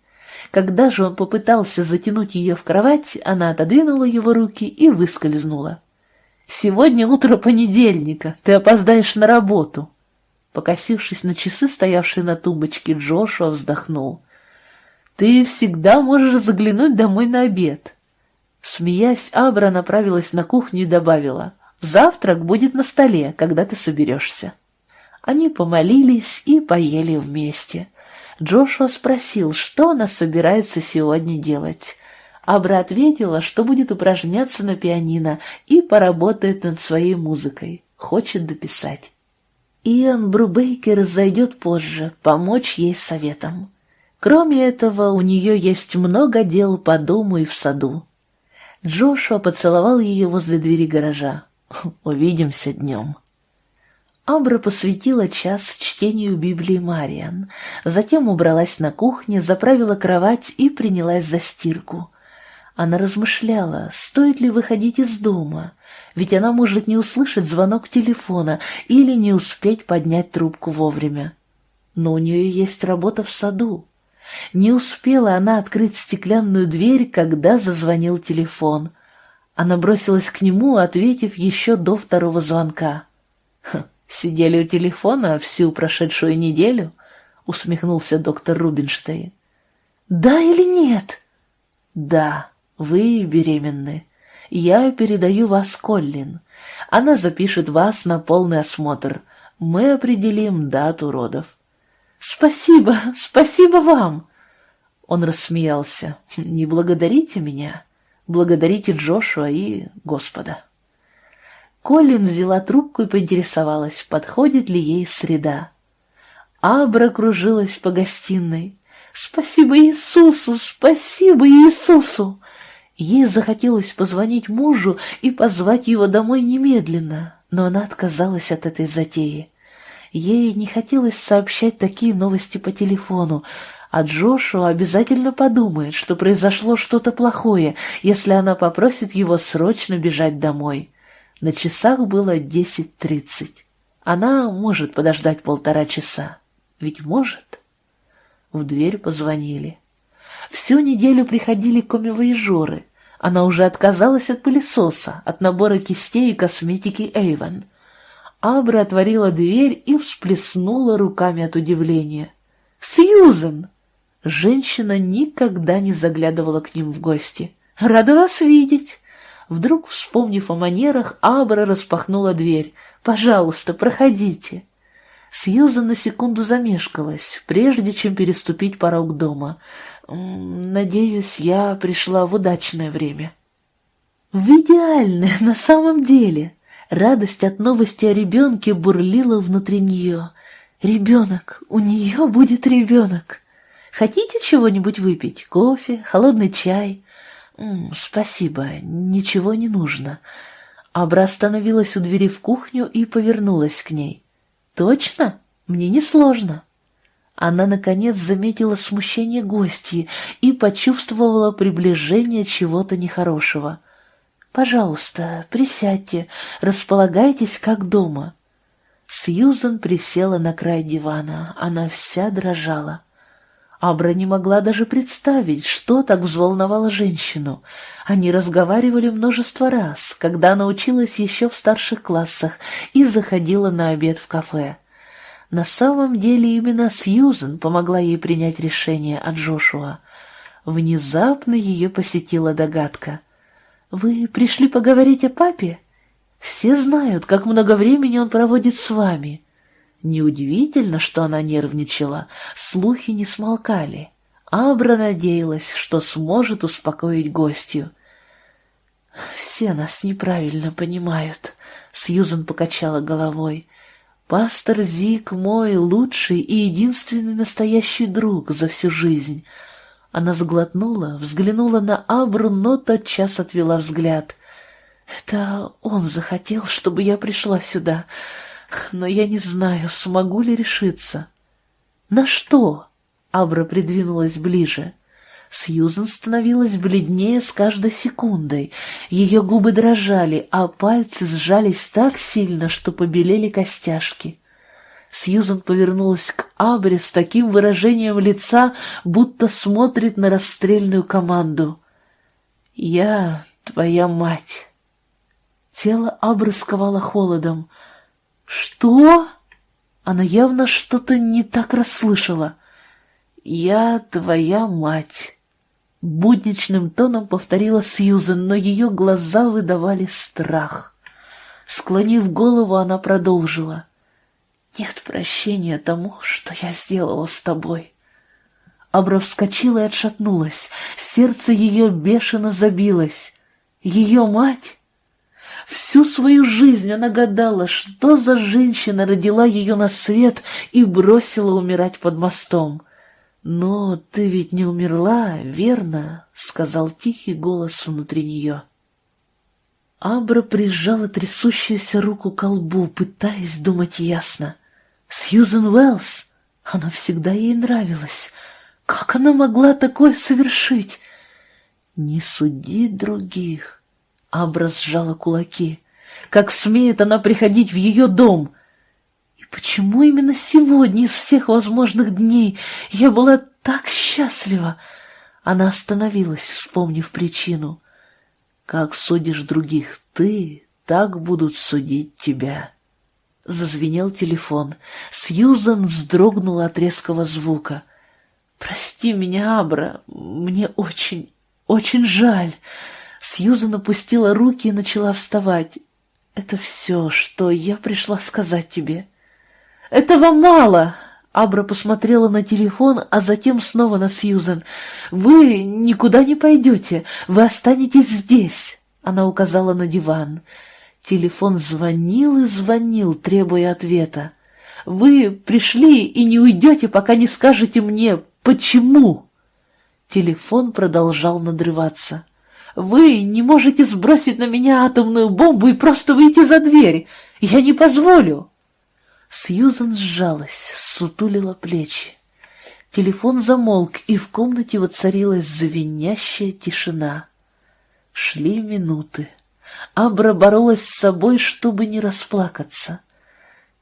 Когда же он попытался затянуть ее в кровать, она отодвинула его руки и выскользнула. «Сегодня утро понедельника, ты опоздаешь на работу». Покосившись на часы, стоявшие на тумбочке, Джошуа вздохнул. «Ты всегда можешь заглянуть домой на обед». Смеясь, Абра направилась на кухню и добавила, «Завтрак будет на столе, когда ты соберешься». Они помолились и поели вместе. Джошуа спросил, что она собирается сегодня делать. Абра ответила, что будет упражняться на пианино и поработает над своей музыкой, хочет дописать. Иэн Брубейкер зайдет позже, помочь ей советом. Кроме этого, у нее есть много дел по дому и в саду. Джошуа поцеловал ее возле двери гаража. «Увидимся днем». Абра посвятила час чтению Библии Мариан, затем убралась на кухне, заправила кровать и принялась за стирку. Она размышляла, стоит ли выходить из дома, ведь она может не услышать звонок телефона или не успеть поднять трубку вовремя. Но у нее есть работа в саду. Не успела она открыть стеклянную дверь, когда зазвонил телефон. Она бросилась к нему, ответив еще до второго звонка. «Сидели у телефона всю прошедшую неделю?» — усмехнулся доктор Рубинштейн. «Да или нет?» «Да, вы беременны. Я передаю вас Коллин. Она запишет вас на полный осмотр. Мы определим дату родов». «Спасибо, спасибо вам!» Он рассмеялся. «Не благодарите меня, благодарите Джошуа и Господа». Колин взяла трубку и поинтересовалась, подходит ли ей среда. Абра кружилась по гостиной. «Спасибо Иисусу! Спасибо Иисусу!» Ей захотелось позвонить мужу и позвать его домой немедленно, но она отказалась от этой затеи. Ей не хотелось сообщать такие новости по телефону, а Джошуа обязательно подумает, что произошло что-то плохое, если она попросит его срочно бежать домой. На часах было десять тридцать. Она может подождать полтора часа. Ведь может. В дверь позвонили. Всю неделю приходили комивоежоры. Она уже отказалась от пылесоса, от набора кистей и косметики Эйвен. Абра отворила дверь и всплеснула руками от удивления. «Сьюзен!» Женщина никогда не заглядывала к ним в гости. «Рада вас видеть!» Вдруг, вспомнив о манерах, Абра распахнула дверь. «Пожалуйста, проходите». Сьюзан на секунду замешкалась, прежде чем переступить порог дома. «Надеюсь, я пришла в удачное время». «В идеальное, на самом деле!» Радость от новости о ребенке бурлила внутри нее. «Ребенок! У нее будет ребенок! Хотите чего-нибудь выпить? Кофе? Холодный чай?» «Спасибо, ничего не нужно». Абра остановилась у двери в кухню и повернулась к ней. «Точно? Мне несложно». Она, наконец, заметила смущение гостьи и почувствовала приближение чего-то нехорошего. «Пожалуйста, присядьте, располагайтесь как дома». Сьюзан присела на край дивана, она вся дрожала. Абра не могла даже представить, что так взволновало женщину. Они разговаривали множество раз, когда она училась еще в старших классах и заходила на обед в кафе. На самом деле именно Сьюзен помогла ей принять решение от Джошуа. Внезапно ее посетила догадка. «Вы пришли поговорить о папе? Все знают, как много времени он проводит с вами. Неудивительно, что она нервничала, слухи не смолкали. Абра надеялась, что сможет успокоить гостью. «Все нас неправильно понимают», — Сьюзан покачала головой. «Пастор Зик мой лучший и единственный настоящий друг за всю жизнь». Она сглотнула, взглянула на Абру, но тотчас отвела взгляд. «Это он захотел, чтобы я пришла сюда но я не знаю, смогу ли решиться. На что? Абра придвинулась ближе. Сьюзен становилась бледнее с каждой секундой. Ее губы дрожали, а пальцы сжались так сильно, что побелели костяшки. Сьюзен повернулась к Абре с таким выражением лица, будто смотрит на расстрельную команду. «Я твоя мать». Тело Абры сковало холодом. «Что?» Она явно что-то не так расслышала. «Я твоя мать», — будничным тоном повторила Сьюзен, но ее глаза выдавали страх. Склонив голову, она продолжила. «Нет прощения тому, что я сделала с тобой». Абра вскочила и отшатнулась. Сердце ее бешено забилось. Ее мать? Всю свою жизнь она гадала, что за женщина родила ее на свет и бросила умирать под мостом. «Но ты ведь не умерла, верно?» — сказал тихий голос внутри нее. Абра прижала трясущуюся руку к колбу, пытаясь думать ясно. «Сьюзен Уэллс! Она всегда ей нравилась. Как она могла такое совершить?» «Не суди других!» Абра сжала кулаки. «Как смеет она приходить в ее дом!» «И почему именно сегодня из всех возможных дней я была так счастлива?» Она остановилась, вспомнив причину. «Как судишь других ты, так будут судить тебя». Зазвенел телефон. Сьюзан вздрогнула от резкого звука. «Прости меня, Абра, мне очень, очень жаль». Сьюзан опустила руки и начала вставать. «Это все, что я пришла сказать тебе». «Этого мало!» Абра посмотрела на телефон, а затем снова на Сьюзен. «Вы никуда не пойдете, вы останетесь здесь!» Она указала на диван. Телефон звонил и звонил, требуя ответа. «Вы пришли и не уйдете, пока не скажете мне, почему?» Телефон продолжал надрываться. Вы не можете сбросить на меня атомную бомбу и просто выйти за дверь. Я не позволю. Сьюзан сжалась, сутулила плечи. Телефон замолк, и в комнате воцарилась завинящая тишина. Шли минуты. Абра боролась с собой, чтобы не расплакаться.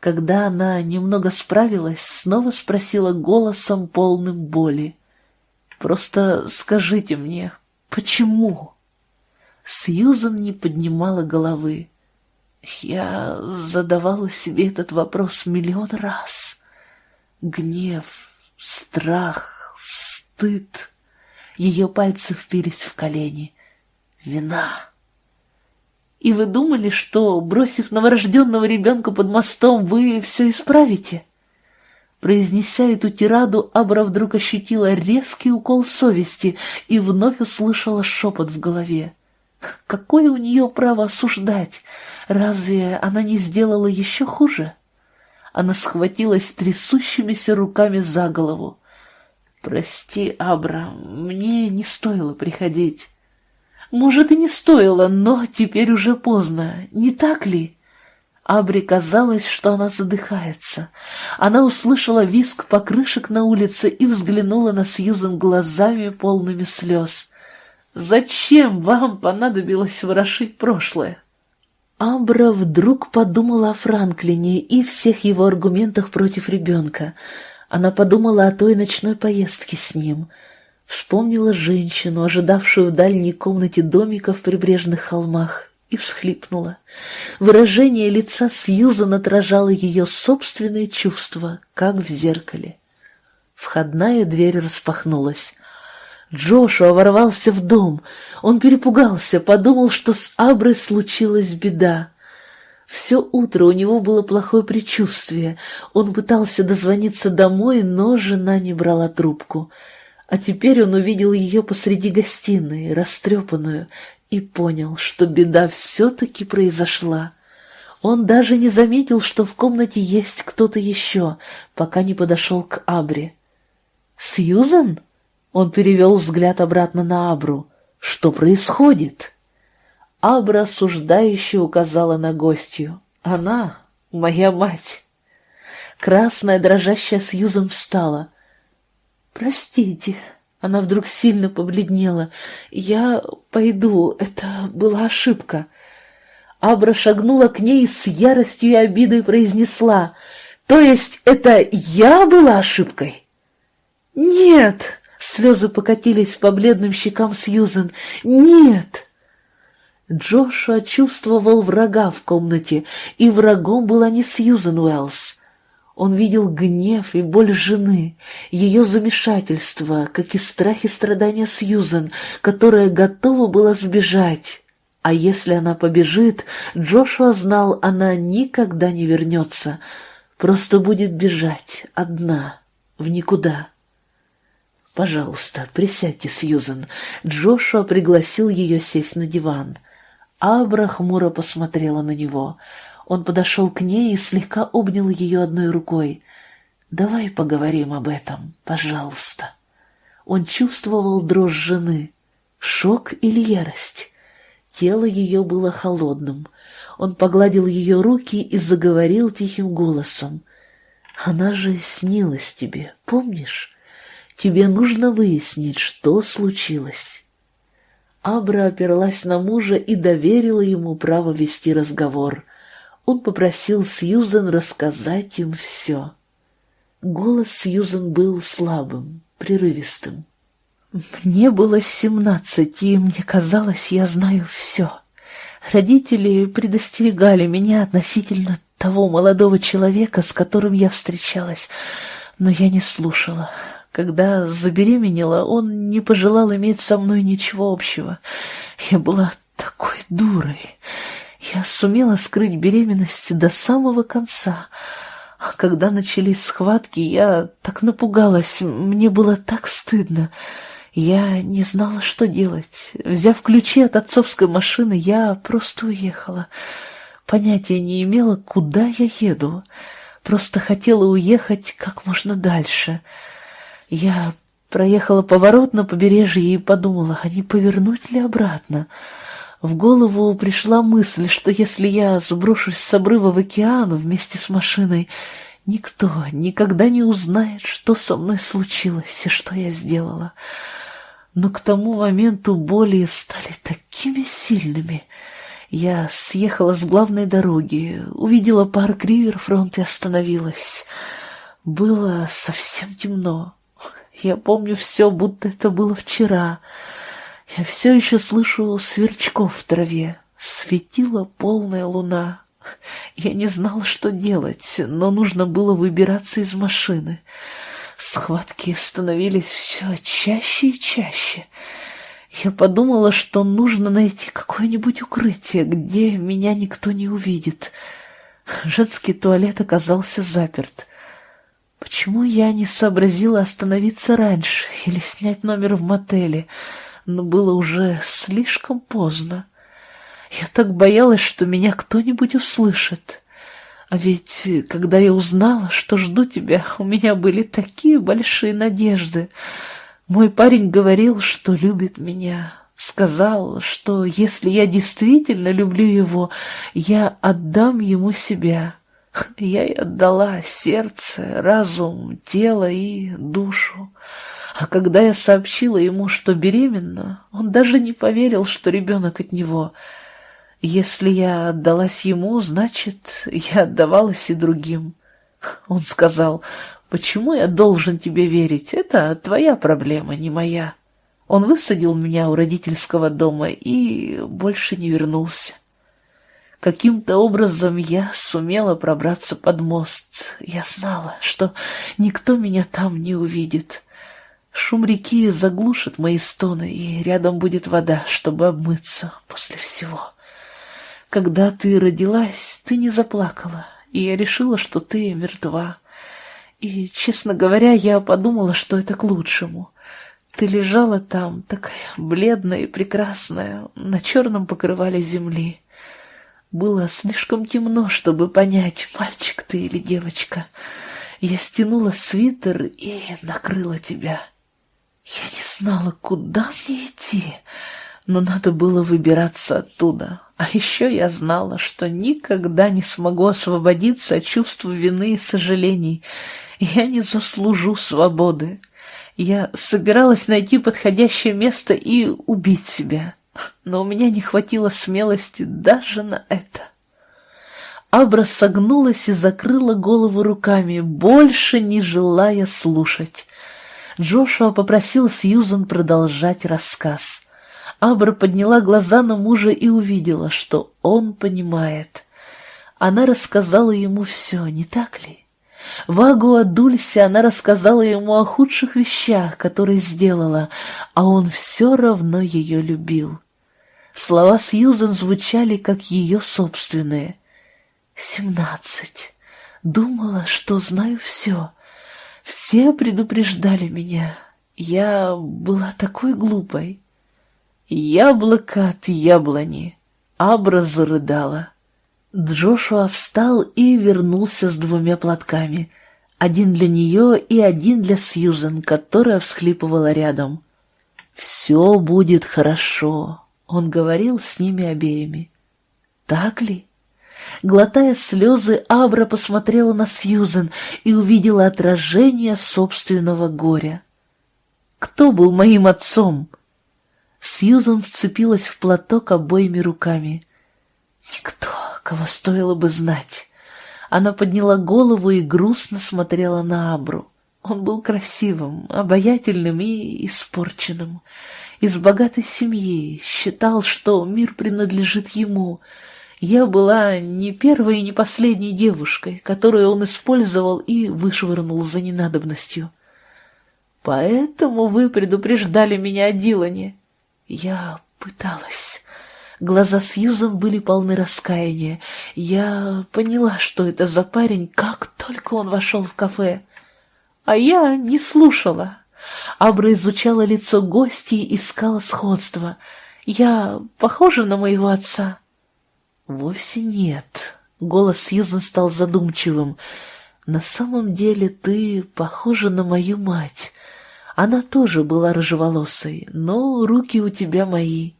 Когда она немного справилась, снова спросила голосом, полным боли. «Просто скажите мне, почему?» Сьюзан не поднимала головы. Я задавала себе этот вопрос миллион раз. Гнев, страх, стыд. Ее пальцы впились в колени. Вина. И вы думали, что, бросив новорожденного ребенка под мостом, вы все исправите? Произнеся эту тираду, Абра вдруг ощутила резкий укол совести и вновь услышала шепот в голове. Какое у нее право осуждать? Разве она не сделала еще хуже? Она схватилась трясущимися руками за голову. «Прости, Абра, мне не стоило приходить». «Может, и не стоило, но теперь уже поздно, не так ли?» Абре казалось, что она задыхается. Она услышала визг покрышек на улице и взглянула на Сьюзен глазами, полными слез. Зачем вам понадобилось ворошить прошлое? Абра вдруг подумала о Франклине и всех его аргументах против ребенка. Она подумала о той ночной поездке с ним. Вспомнила женщину, ожидавшую в дальней комнате домика в прибрежных холмах, и всхлипнула. Выражение лица Сьюзан отражало ее собственные чувства, как в зеркале. Входная дверь распахнулась. Джошуа ворвался в дом. Он перепугался, подумал, что с Аброй случилась беда. Все утро у него было плохое предчувствие. Он пытался дозвониться домой, но жена не брала трубку. А теперь он увидел ее посреди гостиной, растрепанную, и понял, что беда все-таки произошла. Он даже не заметил, что в комнате есть кто-то еще, пока не подошел к Абре. «Сьюзан?» Он перевел взгляд обратно на Абру. «Что происходит?» Абра осуждающе указала на гостью. «Она — моя мать!» Красная, дрожащая Сьюзан встала. «Простите», — она вдруг сильно побледнела. «Я пойду, это была ошибка». Абра шагнула к ней с яростью и обидой произнесла. «То есть это я была ошибкой?» «Нет!» Слезы покатились по бледным щекам Сьюзен. «Нет!» Джошуа чувствовал врага в комнате, и врагом была не Сьюзен Уэллс. Он видел гнев и боль жены, ее замешательство, как и страх и страдания Сьюзен, которая готова была сбежать. А если она побежит, Джошуа знал, она никогда не вернется, просто будет бежать одна, в никуда. «Пожалуйста, присядьте, Сьюзен». Джошуа пригласил ее сесть на диван. Абра хмуро посмотрела на него. Он подошел к ней и слегка обнял ее одной рукой. «Давай поговорим об этом, пожалуйста». Он чувствовал дрожь жены. Шок или ярость? Тело ее было холодным. Он погладил ее руки и заговорил тихим голосом. «Она же снилась тебе, помнишь? Тебе нужно выяснить, что случилось». Абра оперлась на мужа и доверила ему право вести разговор. Он попросил Сьюзен рассказать им все. Голос Сьюзен был слабым, прерывистым. Мне было семнадцать, и мне казалось, я знаю все. Родители предостерегали меня относительно того молодого человека, с которым я встречалась, но я не слушала. Когда забеременела, он не пожелал иметь со мной ничего общего. Я была такой дурой. Я сумела скрыть беременность до самого конца. А когда начались схватки, я так напугалась, мне было так стыдно. Я не знала, что делать. Взяв ключи от отцовской машины, я просто уехала. Понятия не имела, куда я еду. Просто хотела уехать как можно дальше. Я проехала поворот на побережье и подумала, а не повернуть ли обратно. В голову пришла мысль, что если я сброшусь с обрыва в океан вместе с машиной, никто никогда не узнает, что со мной случилось и что я сделала но к тому моменту боли стали такими сильными. Я съехала с главной дороги, увидела парк Риверфронт и остановилась. Было совсем темно. Я помню все, будто это было вчера. Я все еще слышу сверчков в траве. Светила полная луна. Я не знала, что делать, но нужно было выбираться из машины. Схватки становились все чаще и чаще. Я подумала, что нужно найти какое-нибудь укрытие, где меня никто не увидит. Женский туалет оказался заперт. Почему я не сообразила остановиться раньше или снять номер в мотеле? Но было уже слишком поздно. Я так боялась, что меня кто-нибудь услышит. А ведь, когда я узнала, что жду тебя, у меня были такие большие надежды. Мой парень говорил, что любит меня. Сказал, что если я действительно люблю его, я отдам ему себя. Я и отдала сердце, разум, тело и душу. А когда я сообщила ему, что беременна, он даже не поверил, что ребенок от него — если я отдалась ему, значит, я отдавалась и другим. Он сказал, почему я должен тебе верить? Это твоя проблема, не моя. Он высадил меня у родительского дома и больше не вернулся. Каким-то образом я сумела пробраться под мост. Я знала, что никто меня там не увидит. Шум реки заглушит мои стоны, и рядом будет вода, чтобы обмыться после всего. Когда ты родилась, ты не заплакала, и я решила, что ты мертва. И, честно говоря, я подумала, что это к лучшему. Ты лежала там, такая бледная и прекрасная, на черном покрывале земли. Было слишком темно, чтобы понять, мальчик ты или девочка. Я стянула свитер и накрыла тебя. Я не знала, куда мне идти, но надо было выбираться оттуда, а еще я знала, что никогда не смогу освободиться от чувства вины и сожалений. Я не заслужу свободы. Я собиралась найти подходящее место и убить себя, но у меня не хватило смелости даже на это. Абра согнулась и закрыла голову руками, больше не желая слушать. Джошуа попросил Сьюзан продолжать рассказ. Абра подняла глаза на мужа и увидела, что он понимает. Она рассказала ему все, не так ли? В Агуа-Дульсе она рассказала ему о худших вещах, которые сделала, а он все равно ее любил. Слова Сьюзан звучали, как ее собственные. «Семнадцать. Думала, что знаю все. Все предупреждали меня. Я была такой глупой. Яблоко от яблони. Абра зарыдала. Джошуа встал и вернулся с двумя платками. Один для нее и один для Сьюзен, которая всхлипывала рядом. «Все будет хорошо», — он говорил с ними обеими. «Так ли?» Глотая слезы, Абра посмотрела на Сьюзен и увидела отражение собственного горя. «Кто был моим отцом?» Сьюзан вцепилась в платок обоими руками. Никто, кого стоило бы знать. Она подняла голову и грустно смотрела на Абру. Он был красивым, обаятельным и испорченным. Из богатой семьи, считал, что мир принадлежит ему. Я была не первой и не последней девушкой, которую он использовал и вышвырнул за ненадобностью. Поэтому вы предупреждали меня о Дилане. Я пыталась. Глаза Сьюзан были полны раскаяния. Я поняла, что это за парень, как только он вошел в кафе. А я не слушала. Абра изучала лицо гостей и искала сходства. Я похожа на моего отца? Вовсе нет. Голос Сьюзан стал задумчивым. На самом деле ты похожа на мою мать. Она тоже была рыжеволосой, но руки у тебя мои.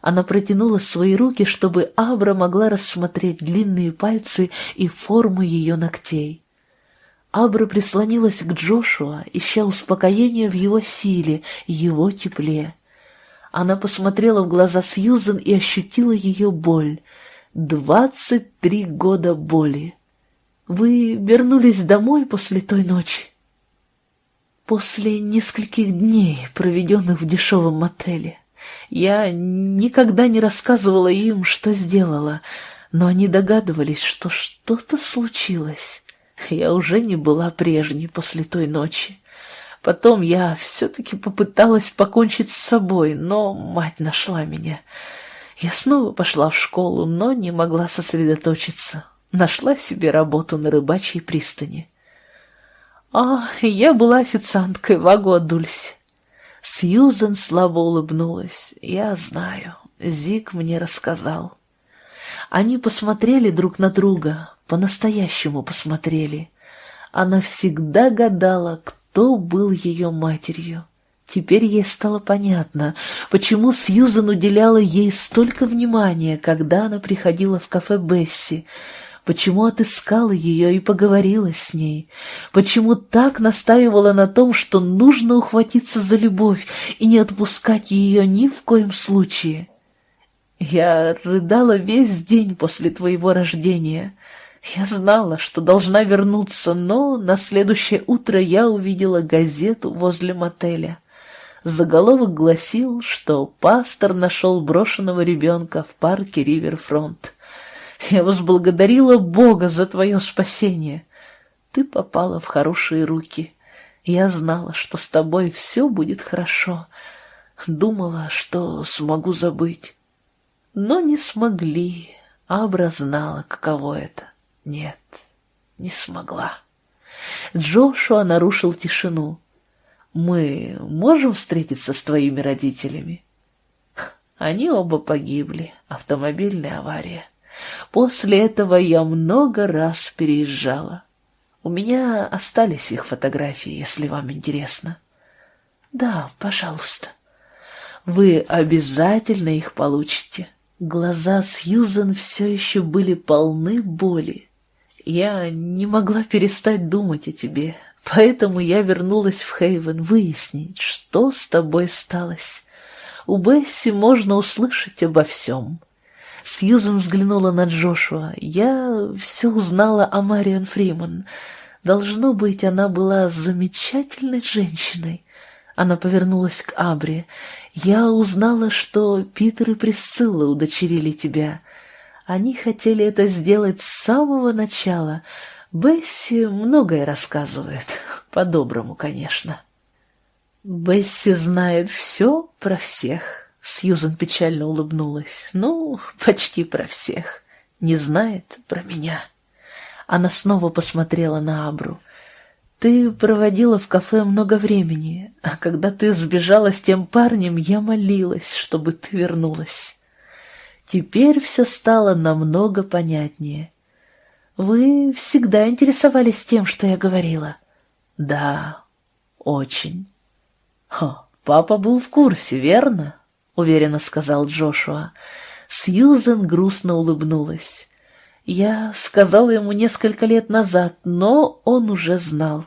Она протянула свои руки, чтобы Абра могла рассмотреть длинные пальцы и форму ее ногтей. Абра прислонилась к Джошуа, ища успокоения в его силе, его тепле. Она посмотрела в глаза Сьюзен и ощутила ее боль. Двадцать три года боли. Вы вернулись домой после той ночи? После нескольких дней, проведенных в дешевом мотеле, я никогда не рассказывала им, что сделала, но они догадывались, что что-то случилось. Я уже не была прежней после той ночи. Потом я все-таки попыталась покончить с собой, но мать нашла меня. Я снова пошла в школу, но не могла сосредоточиться. Нашла себе работу на рыбачьей пристани. «А, я была официанткой в Агуадульсе». Сьюзен слабо улыбнулась. «Я знаю. Зик мне рассказал». Они посмотрели друг на друга, по-настоящему посмотрели. Она всегда гадала, кто был ее матерью. Теперь ей стало понятно, почему Сьюзен уделяла ей столько внимания, когда она приходила в кафе Бесси, почему отыскала ее и поговорила с ней, почему так настаивала на том, что нужно ухватиться за любовь и не отпускать ее ни в коем случае. Я рыдала весь день после твоего рождения. Я знала, что должна вернуться, но на следующее утро я увидела газету возле мотеля. Заголовок гласил, что пастор нашел брошенного ребенка в парке Риверфронт. Я возблагодарила Бога за твое спасение. Ты попала в хорошие руки. Я знала, что с тобой все будет хорошо. Думала, что смогу забыть. Но не смогли. Абра знала, каково это. Нет, не смогла. Джошуа нарушил тишину. «Мы можем встретиться с твоими родителями?» Они оба погибли. Автомобильная авария. После этого я много раз переезжала. У меня остались их фотографии, если вам интересно. Да, пожалуйста. Вы обязательно их получите. Глаза Сьюзен все еще были полны боли. Я не могла перестать думать о тебе, поэтому я вернулась в Хейвен выяснить, что с тобой сталось. У Бесси можно услышать обо всем. Сьюзен взглянула на Джошуа. «Я все узнала о Мариан Фриман. Должно быть, она была замечательной женщиной». Она повернулась к Абре. «Я узнала, что Питер и Присцилла удочерили тебя. Они хотели это сделать с самого начала. Бесси многое рассказывает. По-доброму, конечно». «Бесси знает все про всех», Сьюзан печально улыбнулась. «Ну, почти про всех. Не знает про меня». Она снова посмотрела на Абру. Ты проводила в кафе много времени, а когда ты сбежала с тем парнем, я молилась, чтобы ты вернулась. Теперь все стало намного понятнее. Вы всегда интересовались тем, что я говорила? Да, очень. Хо, папа был в курсе, верно? Уверенно сказал Джошуа. Сьюзен грустно улыбнулась. Я сказала ему несколько лет назад, но он уже знал.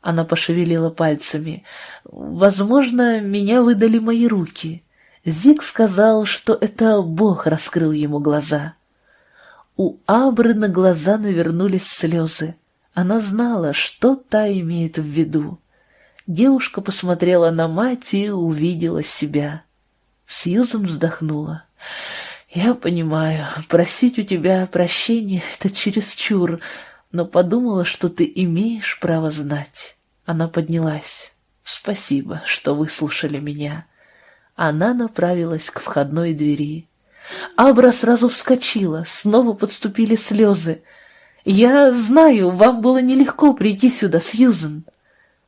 Она пошевелила пальцами. Возможно, меня выдали мои руки. Зиг сказал, что это Бог раскрыл ему глаза. У Абры на глаза навернулись слезы. Она знала, что та имеет в виду. Девушка посмотрела на мать и увидела себя. Сьюзан вздохнула. «Я понимаю, просить у тебя прощения — это чересчур, но подумала, что ты имеешь право знать». Она поднялась. «Спасибо, что выслушали меня». Она направилась к входной двери. Абра сразу вскочила, снова подступили слезы. «Я знаю, вам было нелегко прийти сюда, Сьюзен».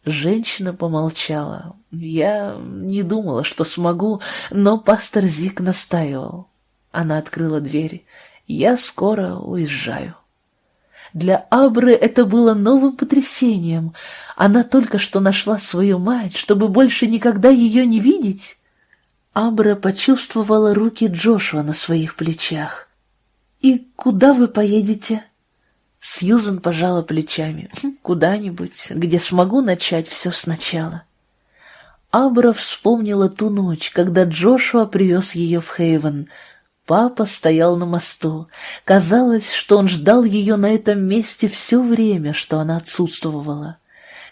Женщина помолчала. «Я не думала, что смогу, но пастор Зик настаивал. Она открыла дверь. «Я скоро уезжаю». Для Абры это было новым потрясением. Она только что нашла свою мать, чтобы больше никогда ее не видеть. Абра почувствовала руки Джошуа на своих плечах. «И куда вы поедете?» Сьюзен пожала плечами. «Хм, «Куда-нибудь, где смогу начать все сначала». Абра вспомнила ту ночь, когда Джошуа привез ее в Хейвен — Папа стоял на мосту. Казалось, что он ждал ее на этом месте все время, что она отсутствовала.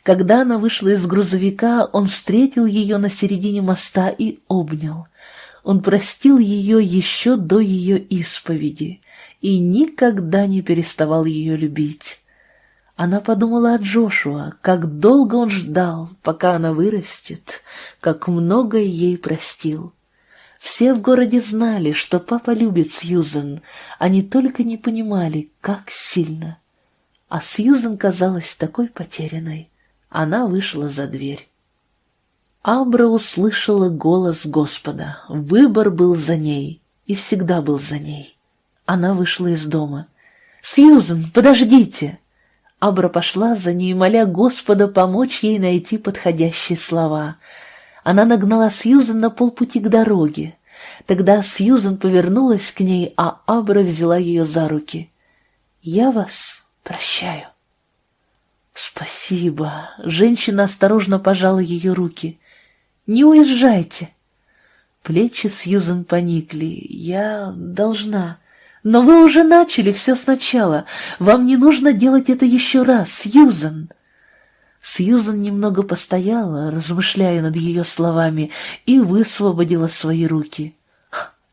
Когда она вышла из грузовика, он встретил ее на середине моста и обнял. Он простил ее еще до ее исповеди и никогда не переставал ее любить. Она подумала о Джошуа, как долго он ждал, пока она вырастет, как многое ей простил. Все в городе знали, что папа любит Сьюзен, они только не понимали, как сильно. А Сьюзен казалась такой потерянной. Она вышла за дверь. Абра услышала голос Господа. Выбор был за ней и всегда был за ней. Она вышла из дома. «Сьюзен, подождите!» Абра пошла за ней, моля Господа помочь ей найти подходящие слова — она нагнала Сьюзен на полпути к дороге. Тогда Сьюзен повернулась к ней, а Абра взяла ее за руки. «Я вас прощаю». «Спасибо». Женщина осторожно пожала ее руки. «Не уезжайте». Плечи Сьюзен поникли. «Я должна». «Но вы уже начали все сначала. Вам не нужно делать это еще раз, Сьюзен». Сьюзан немного постояла, размышляя над ее словами, и высвободила свои руки.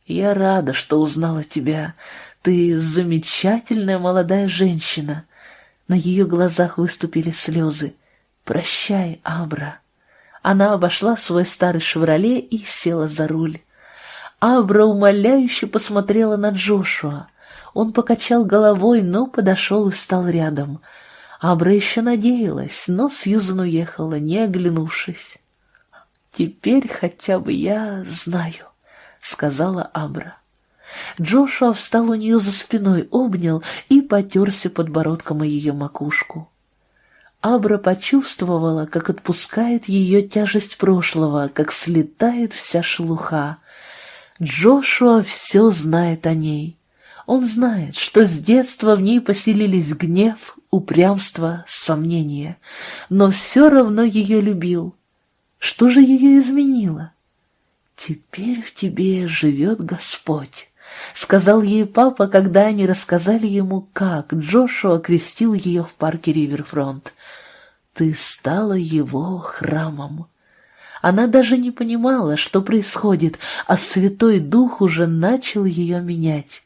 «Я рада, что узнала тебя. Ты замечательная молодая женщина». На ее глазах выступили слезы. «Прощай, Абра». Она обошла свой старый «Шевроле» и села за руль. Абра умоляюще посмотрела на Джошуа. Он покачал головой, но подошел и стал рядом — Абра еще надеялась, но Сьюзан уехала, не оглянувшись. «Теперь хотя бы я знаю», — сказала Абра. Джошуа встал у нее за спиной, обнял и потерся подбородком о ее макушку. Абра почувствовала, как отпускает ее тяжесть прошлого, как слетает вся шелуха. Джошуа все знает о ней. Он знает, что с детства в ней поселились гнев, упрямство, сомнение, но все равно ее любил. Что же ее изменило? «Теперь в тебе живет Господь», — сказал ей папа, когда они рассказали ему, как Джошуа крестил ее в парке Риверфронт. «Ты стала его храмом». Она даже не понимала, что происходит, а Святой Дух уже начал ее менять.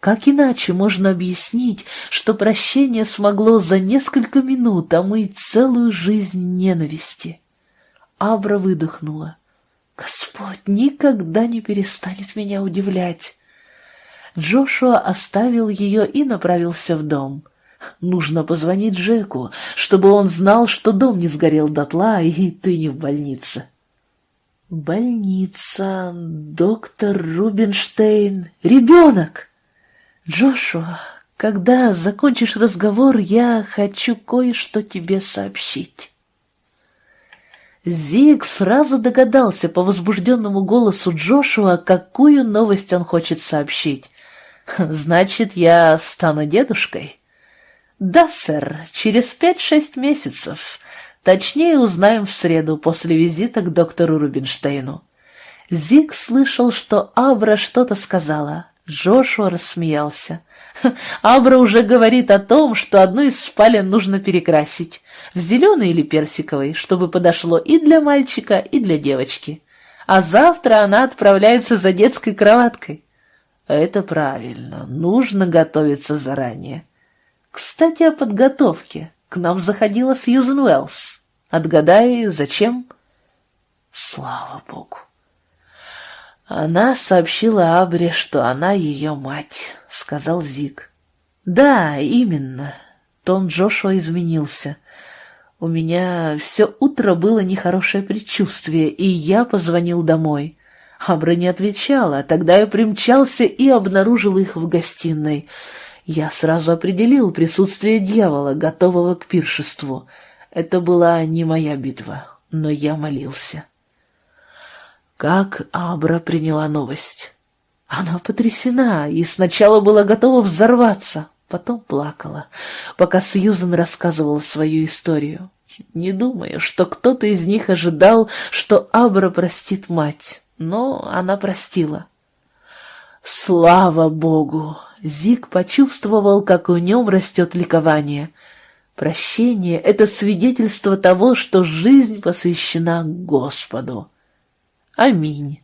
Как иначе можно объяснить, что прощение смогло за несколько минут омыть целую жизнь ненависти? Абра выдохнула. Господь никогда не перестанет меня удивлять. Джошуа оставил ее и направился в дом. Нужно позвонить Джеку, чтобы он знал, что дом не сгорел дотла, и ты не в больнице. Больница, доктор Рубинштейн, ребенок. Джошуа, когда закончишь разговор, я хочу кое-что тебе сообщить. Зиг сразу догадался по возбужденному голосу Джошуа, какую новость он хочет сообщить. «Значит, я стану дедушкой?» «Да, сэр, через пять-шесть месяцев. Точнее, узнаем в среду после визита к доктору Рубинштейну». Зиг слышал, что Абра что-то сказала. Джошуа рассмеялся. Абра уже говорит о том, что одну из спален нужно перекрасить. В зеленый или персиковый, чтобы подошло и для мальчика, и для девочки. А завтра она отправляется за детской кроваткой. Это правильно, нужно готовиться заранее. Кстати, о подготовке. К нам заходила Сьюзен Уэллс. Отгадай, зачем? Слава богу. Она сообщила Абре, что она ее мать, сказал Зик. Да, именно. Тон Джошуа изменился. У меня все утро было нехорошее предчувствие, и я позвонил домой. Абра не отвечала, тогда я примчался и обнаружил их в гостиной. Я сразу определил присутствие дьявола, готового к пиршеству. Это была не моя битва, но я молился. Как Абра приняла новость? Она потрясена и сначала была готова взорваться, потом плакала, пока Сьюзен рассказывала свою историю. Не думаю, что кто-то из них ожидал, что Абра простит мать, но она простила. Слава Богу! Зик почувствовал, как в нем растет ликование. Прощение — это свидетельство того, что жизнь посвящена Господу. Аминь.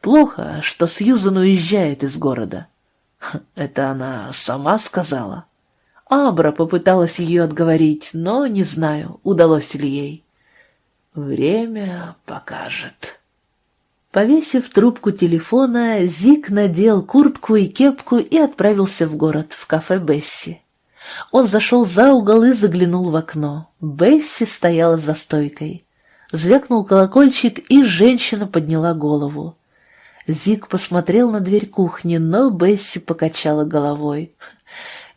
Плохо, что Сьюзан уезжает из города. Это она сама сказала. Абра попыталась ее отговорить, но не знаю, удалось ли ей. Время покажет. Повесив трубку телефона, Зик надел куртку и кепку и отправился в город, в кафе Бесси. Он зашел за угол и заглянул в окно. Бесси стояла за стойкой. Звякнул колокольчик, и женщина подняла голову. Зик посмотрел на дверь кухни, но Бесси покачала головой.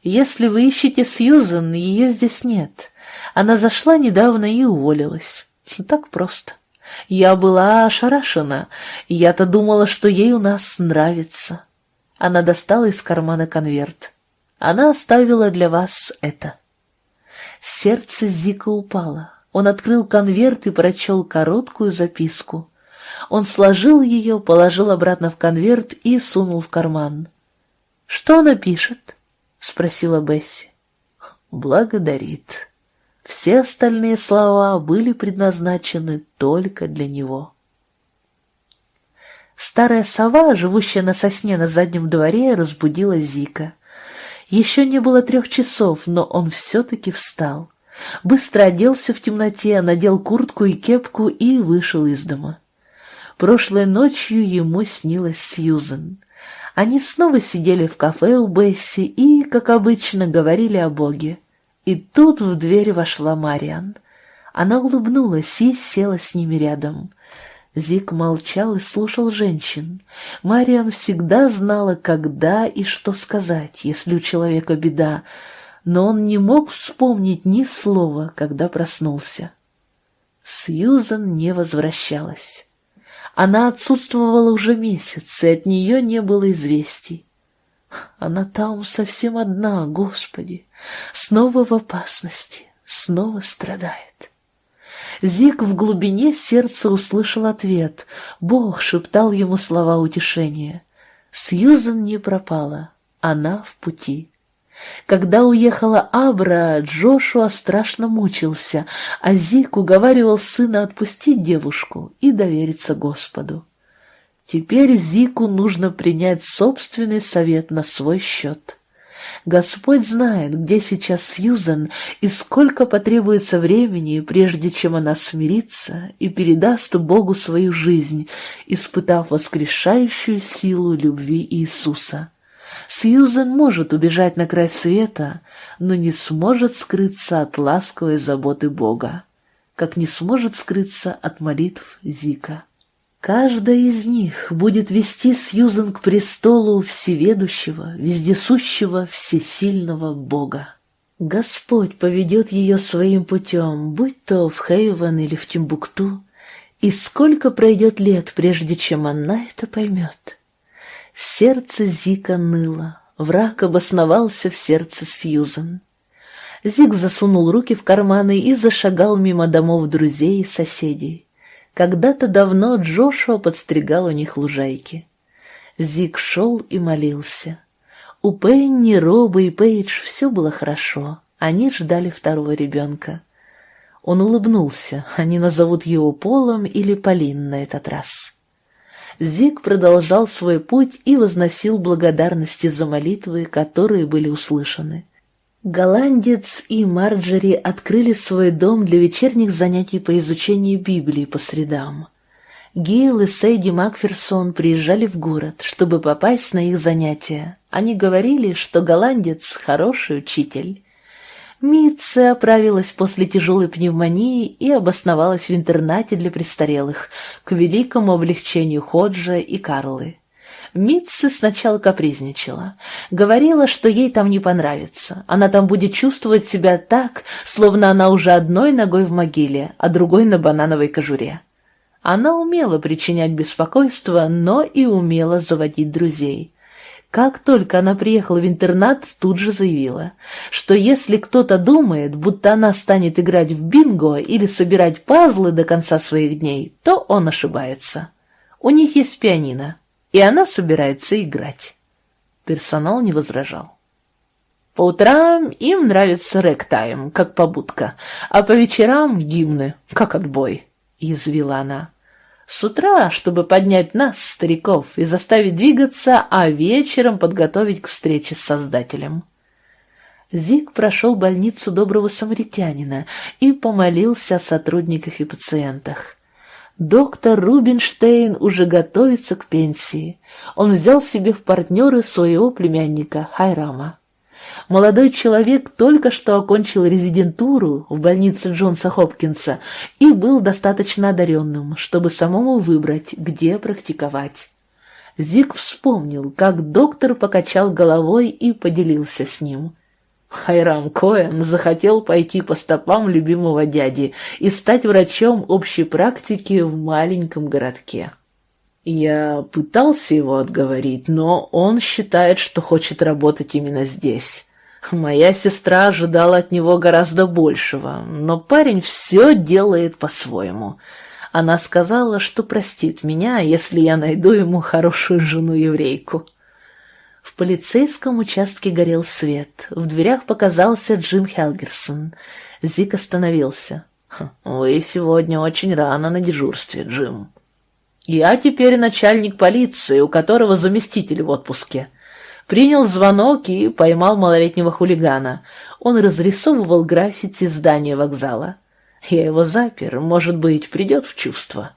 «Если вы ищете Сьюзен, ее здесь нет. Она зашла недавно и уволилась. Так просто. Я была ошарашена. Я-то думала, что ей у нас нравится». Она достала из кармана конверт. «Она оставила для вас это». Сердце Зика упало. Он открыл конверт и прочел короткую записку. Он сложил ее, положил обратно в конверт и сунул в карман. «Что она пишет?» — спросила Бесси. «Благодарит». Все остальные слова были предназначены только для него. Старая сова, живущая на сосне на заднем дворе, разбудила Зика. Еще не было трех часов, но он все-таки встал. Быстро оделся в темноте, надел куртку и кепку и вышел из дома. Прошлой ночью ему снилась Сьюзен. Они снова сидели в кафе у Бесси и, как обычно, говорили о Боге. И тут в дверь вошла Мариан. Она улыбнулась и села с ними рядом. Зик молчал и слушал женщин. Мариан всегда знала, когда и что сказать, если у человека беда, но он не мог вспомнить ни слова, когда проснулся. Сьюзан не возвращалась. Она отсутствовала уже месяц, и от нее не было известий. Она там совсем одна, Господи, снова в опасности, снова страдает. Зик в глубине сердца услышал ответ. Бог шептал ему слова утешения. Сьюзан не пропала, она в пути. Когда уехала Абра, Джошуа страшно мучился, а Зик уговаривал сына отпустить девушку и довериться Господу. Теперь Зику нужно принять собственный совет на свой счет. Господь знает, где сейчас Сьюзан и сколько потребуется времени, прежде чем она смирится и передаст Богу свою жизнь, испытав воскрешающую силу любви Иисуса. Сьюзен может убежать на край света, но не сможет скрыться от ласковой заботы Бога, как не сможет скрыться от молитв Зика. Каждая из них будет вести Сьюзен к престолу всеведущего, вездесущего, всесильного Бога. Господь поведет ее своим путем, будь то в Хейвен или в Тимбукту, и сколько пройдет лет, прежде чем она это поймет. Сердце Зика ныло, враг обосновался в сердце Сьюзен. Зик засунул руки в карманы и зашагал мимо домов друзей и соседей. Когда-то давно Джошуа подстригал у них лужайки. Зик шел и молился. У Пенни, Роба и Пейдж все было хорошо. Они ждали второго ребенка. Он улыбнулся. Они назовут его Полом или Полин на этот раз. Зиг продолжал свой путь и возносил благодарности за молитвы, которые были услышаны. Голландец и Марджери открыли свой дом для вечерних занятий по изучению Библии по средам. Гейл и Сейди Макферсон приезжали в город, чтобы попасть на их занятия. Они говорили, что голландец – хороший учитель. Митца оправилась после тяжелой пневмонии и обосновалась в интернате для престарелых, к великому облегчению Ходжа и Карлы. Митца сначала капризничала. Говорила, что ей там не понравится. Она там будет чувствовать себя так, словно она уже одной ногой в могиле, а другой на банановой кожуре. Она умела причинять беспокойство, но и умела заводить друзей. Как только она приехала в интернат, тут же заявила, что если кто-то думает, будто она станет играть в бинго или собирать пазлы до конца своих дней, то он ошибается. У них есть пианино, и она собирается играть. Персонал не возражал. По утрам им нравится рэктайм, как побудка, а по вечерам — гимны, как отбой, — язвила она. С утра, чтобы поднять нас, стариков, и заставить двигаться, а вечером подготовить к встрече с Создателем. Зиг прошел больницу доброго самаритянина и помолился о сотрудниках и пациентах. Доктор Рубинштейн уже готовится к пенсии. Он взял себе в партнеры своего племянника Хайрама. Молодой человек только что окончил резидентуру в больнице Джонса Хопкинса и был достаточно одаренным, чтобы самому выбрать, где практиковать. Зик вспомнил, как доктор покачал головой и поделился с ним. Хайрам Коэн захотел пойти по стопам любимого дяди и стать врачом общей практики в маленьком городке. Я пытался его отговорить, но он считает, что хочет работать именно здесь. Моя сестра ожидала от него гораздо большего, но парень все делает по-своему. Она сказала, что простит меня, если я найду ему хорошую жену-еврейку. В полицейском участке горел свет. В дверях показался Джим Хелгерсон. Зик остановился. «Хм, «Вы сегодня очень рано на дежурстве, Джим». «Я теперь начальник полиции, у которого заместитель в отпуске», принял звонок и поймал малолетнего хулигана. Он разрисовывал граффити здания вокзала. Я его запер, может быть, придет в чувство.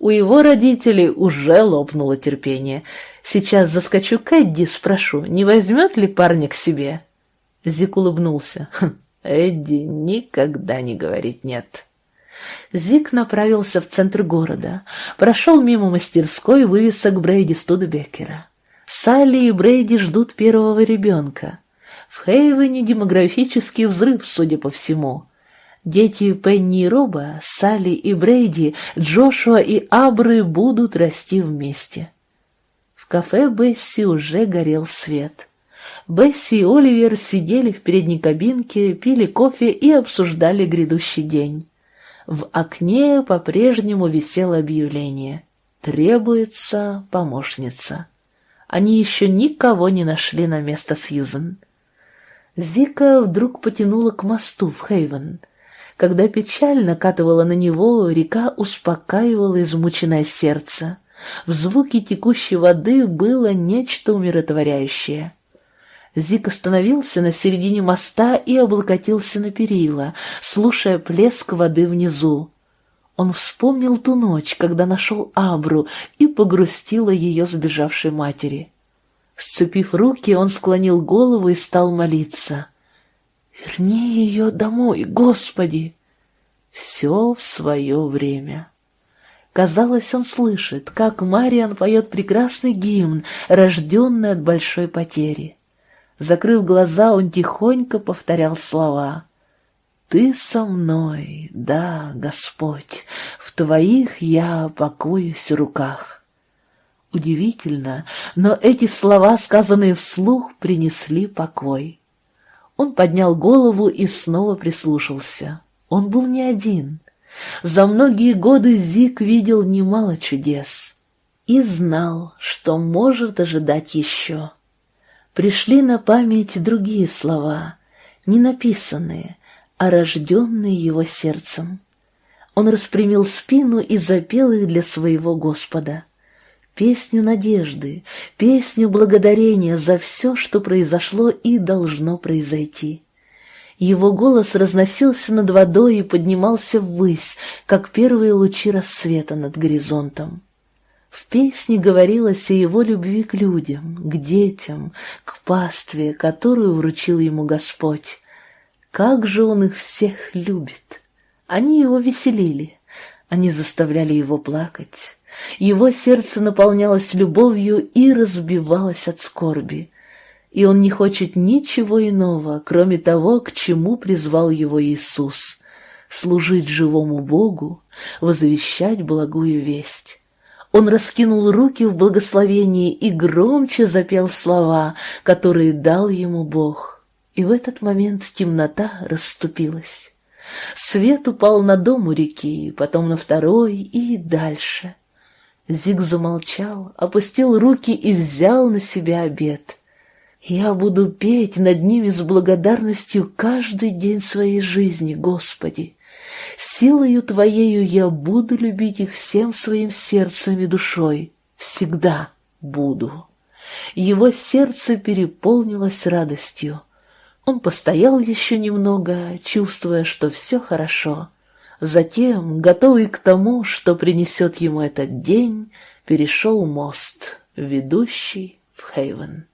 У его родителей уже лопнуло терпение. Сейчас заскочу к Эдди, спрошу, не возьмет ли парня к себе? Зик улыбнулся. «Хм, Эдди никогда не говорит «нет». Зик направился в центр города, прошел мимо мастерской вывесок Брейди Студебекера. Салли и Брейди ждут первого ребенка. В Хейвене демографический взрыв, судя по всему. Дети Пенни и Роба, Салли и Брейди, Джошуа и Абры будут расти вместе. Кафе Бесси уже горел свет. Бесси и Оливер сидели в передней кабинке, пили кофе и обсуждали грядущий день. В окне по-прежнему висело объявление «Требуется помощница». Они еще никого не нашли на место Сьюзен. Зика вдруг потянула к мосту в Хейвен. Когда печаль накатывала на него, река успокаивала измученное сердце. В звуке текущей воды было нечто умиротворяющее. Зик остановился на середине моста и облокотился на перила, слушая плеск воды внизу. Он вспомнил ту ночь, когда нашел Абру и погрустил о ее сбежавшей матери. Сцепив руки, он склонил голову и стал молиться. «Верни ее домой, Господи!» Все в свое время. Казалось, он слышит, как Мариан поет прекрасный гимн, рожденный от большой потери. Закрыв глаза, он тихонько повторял слова. «Ты со мной, да, Господь, в Твоих я покоюсь руках». Удивительно, но эти слова, сказанные вслух, принесли покой. Он поднял голову и снова прислушался. Он был не один. За многие годы Зик видел немало чудес и знал, что может ожидать еще. Пришли на память другие слова, не написанные, а рожденные его сердцем. Он распрямил спину и запел их для своего Господа. Песню надежды, песню благодарения за все, что произошло и должно произойти. Его голос разносился над водой и поднимался ввысь, как первые лучи рассвета над горизонтом. В песне говорилось о его любви к людям, к детям, к пастве, которую вручил ему Господь. Как же он их всех любит! Они его веселили, они заставляли его плакать. Его сердце наполнялось любовью и разбивалось от скорби и он не хочет ничего иного, кроме того, к чему призвал его Иисус — служить живому Богу, возвещать благую весть. Он раскинул руки в благословении и громче запел слова, которые дал ему Бог. И в этот момент темнота расступилась. Свет упал на дом у реки, потом на второй и дальше. Зиг замолчал, опустил руки и взял на себя обед. Я буду петь над ними с благодарностью каждый день своей жизни, Господи. Силою Твоею я буду любить их всем своим сердцем и душой. Всегда буду. Его сердце переполнилось радостью. Он постоял еще немного, чувствуя, что все хорошо. Затем, готовый к тому, что принесет ему этот день, перешел мост, ведущий в Хейвен.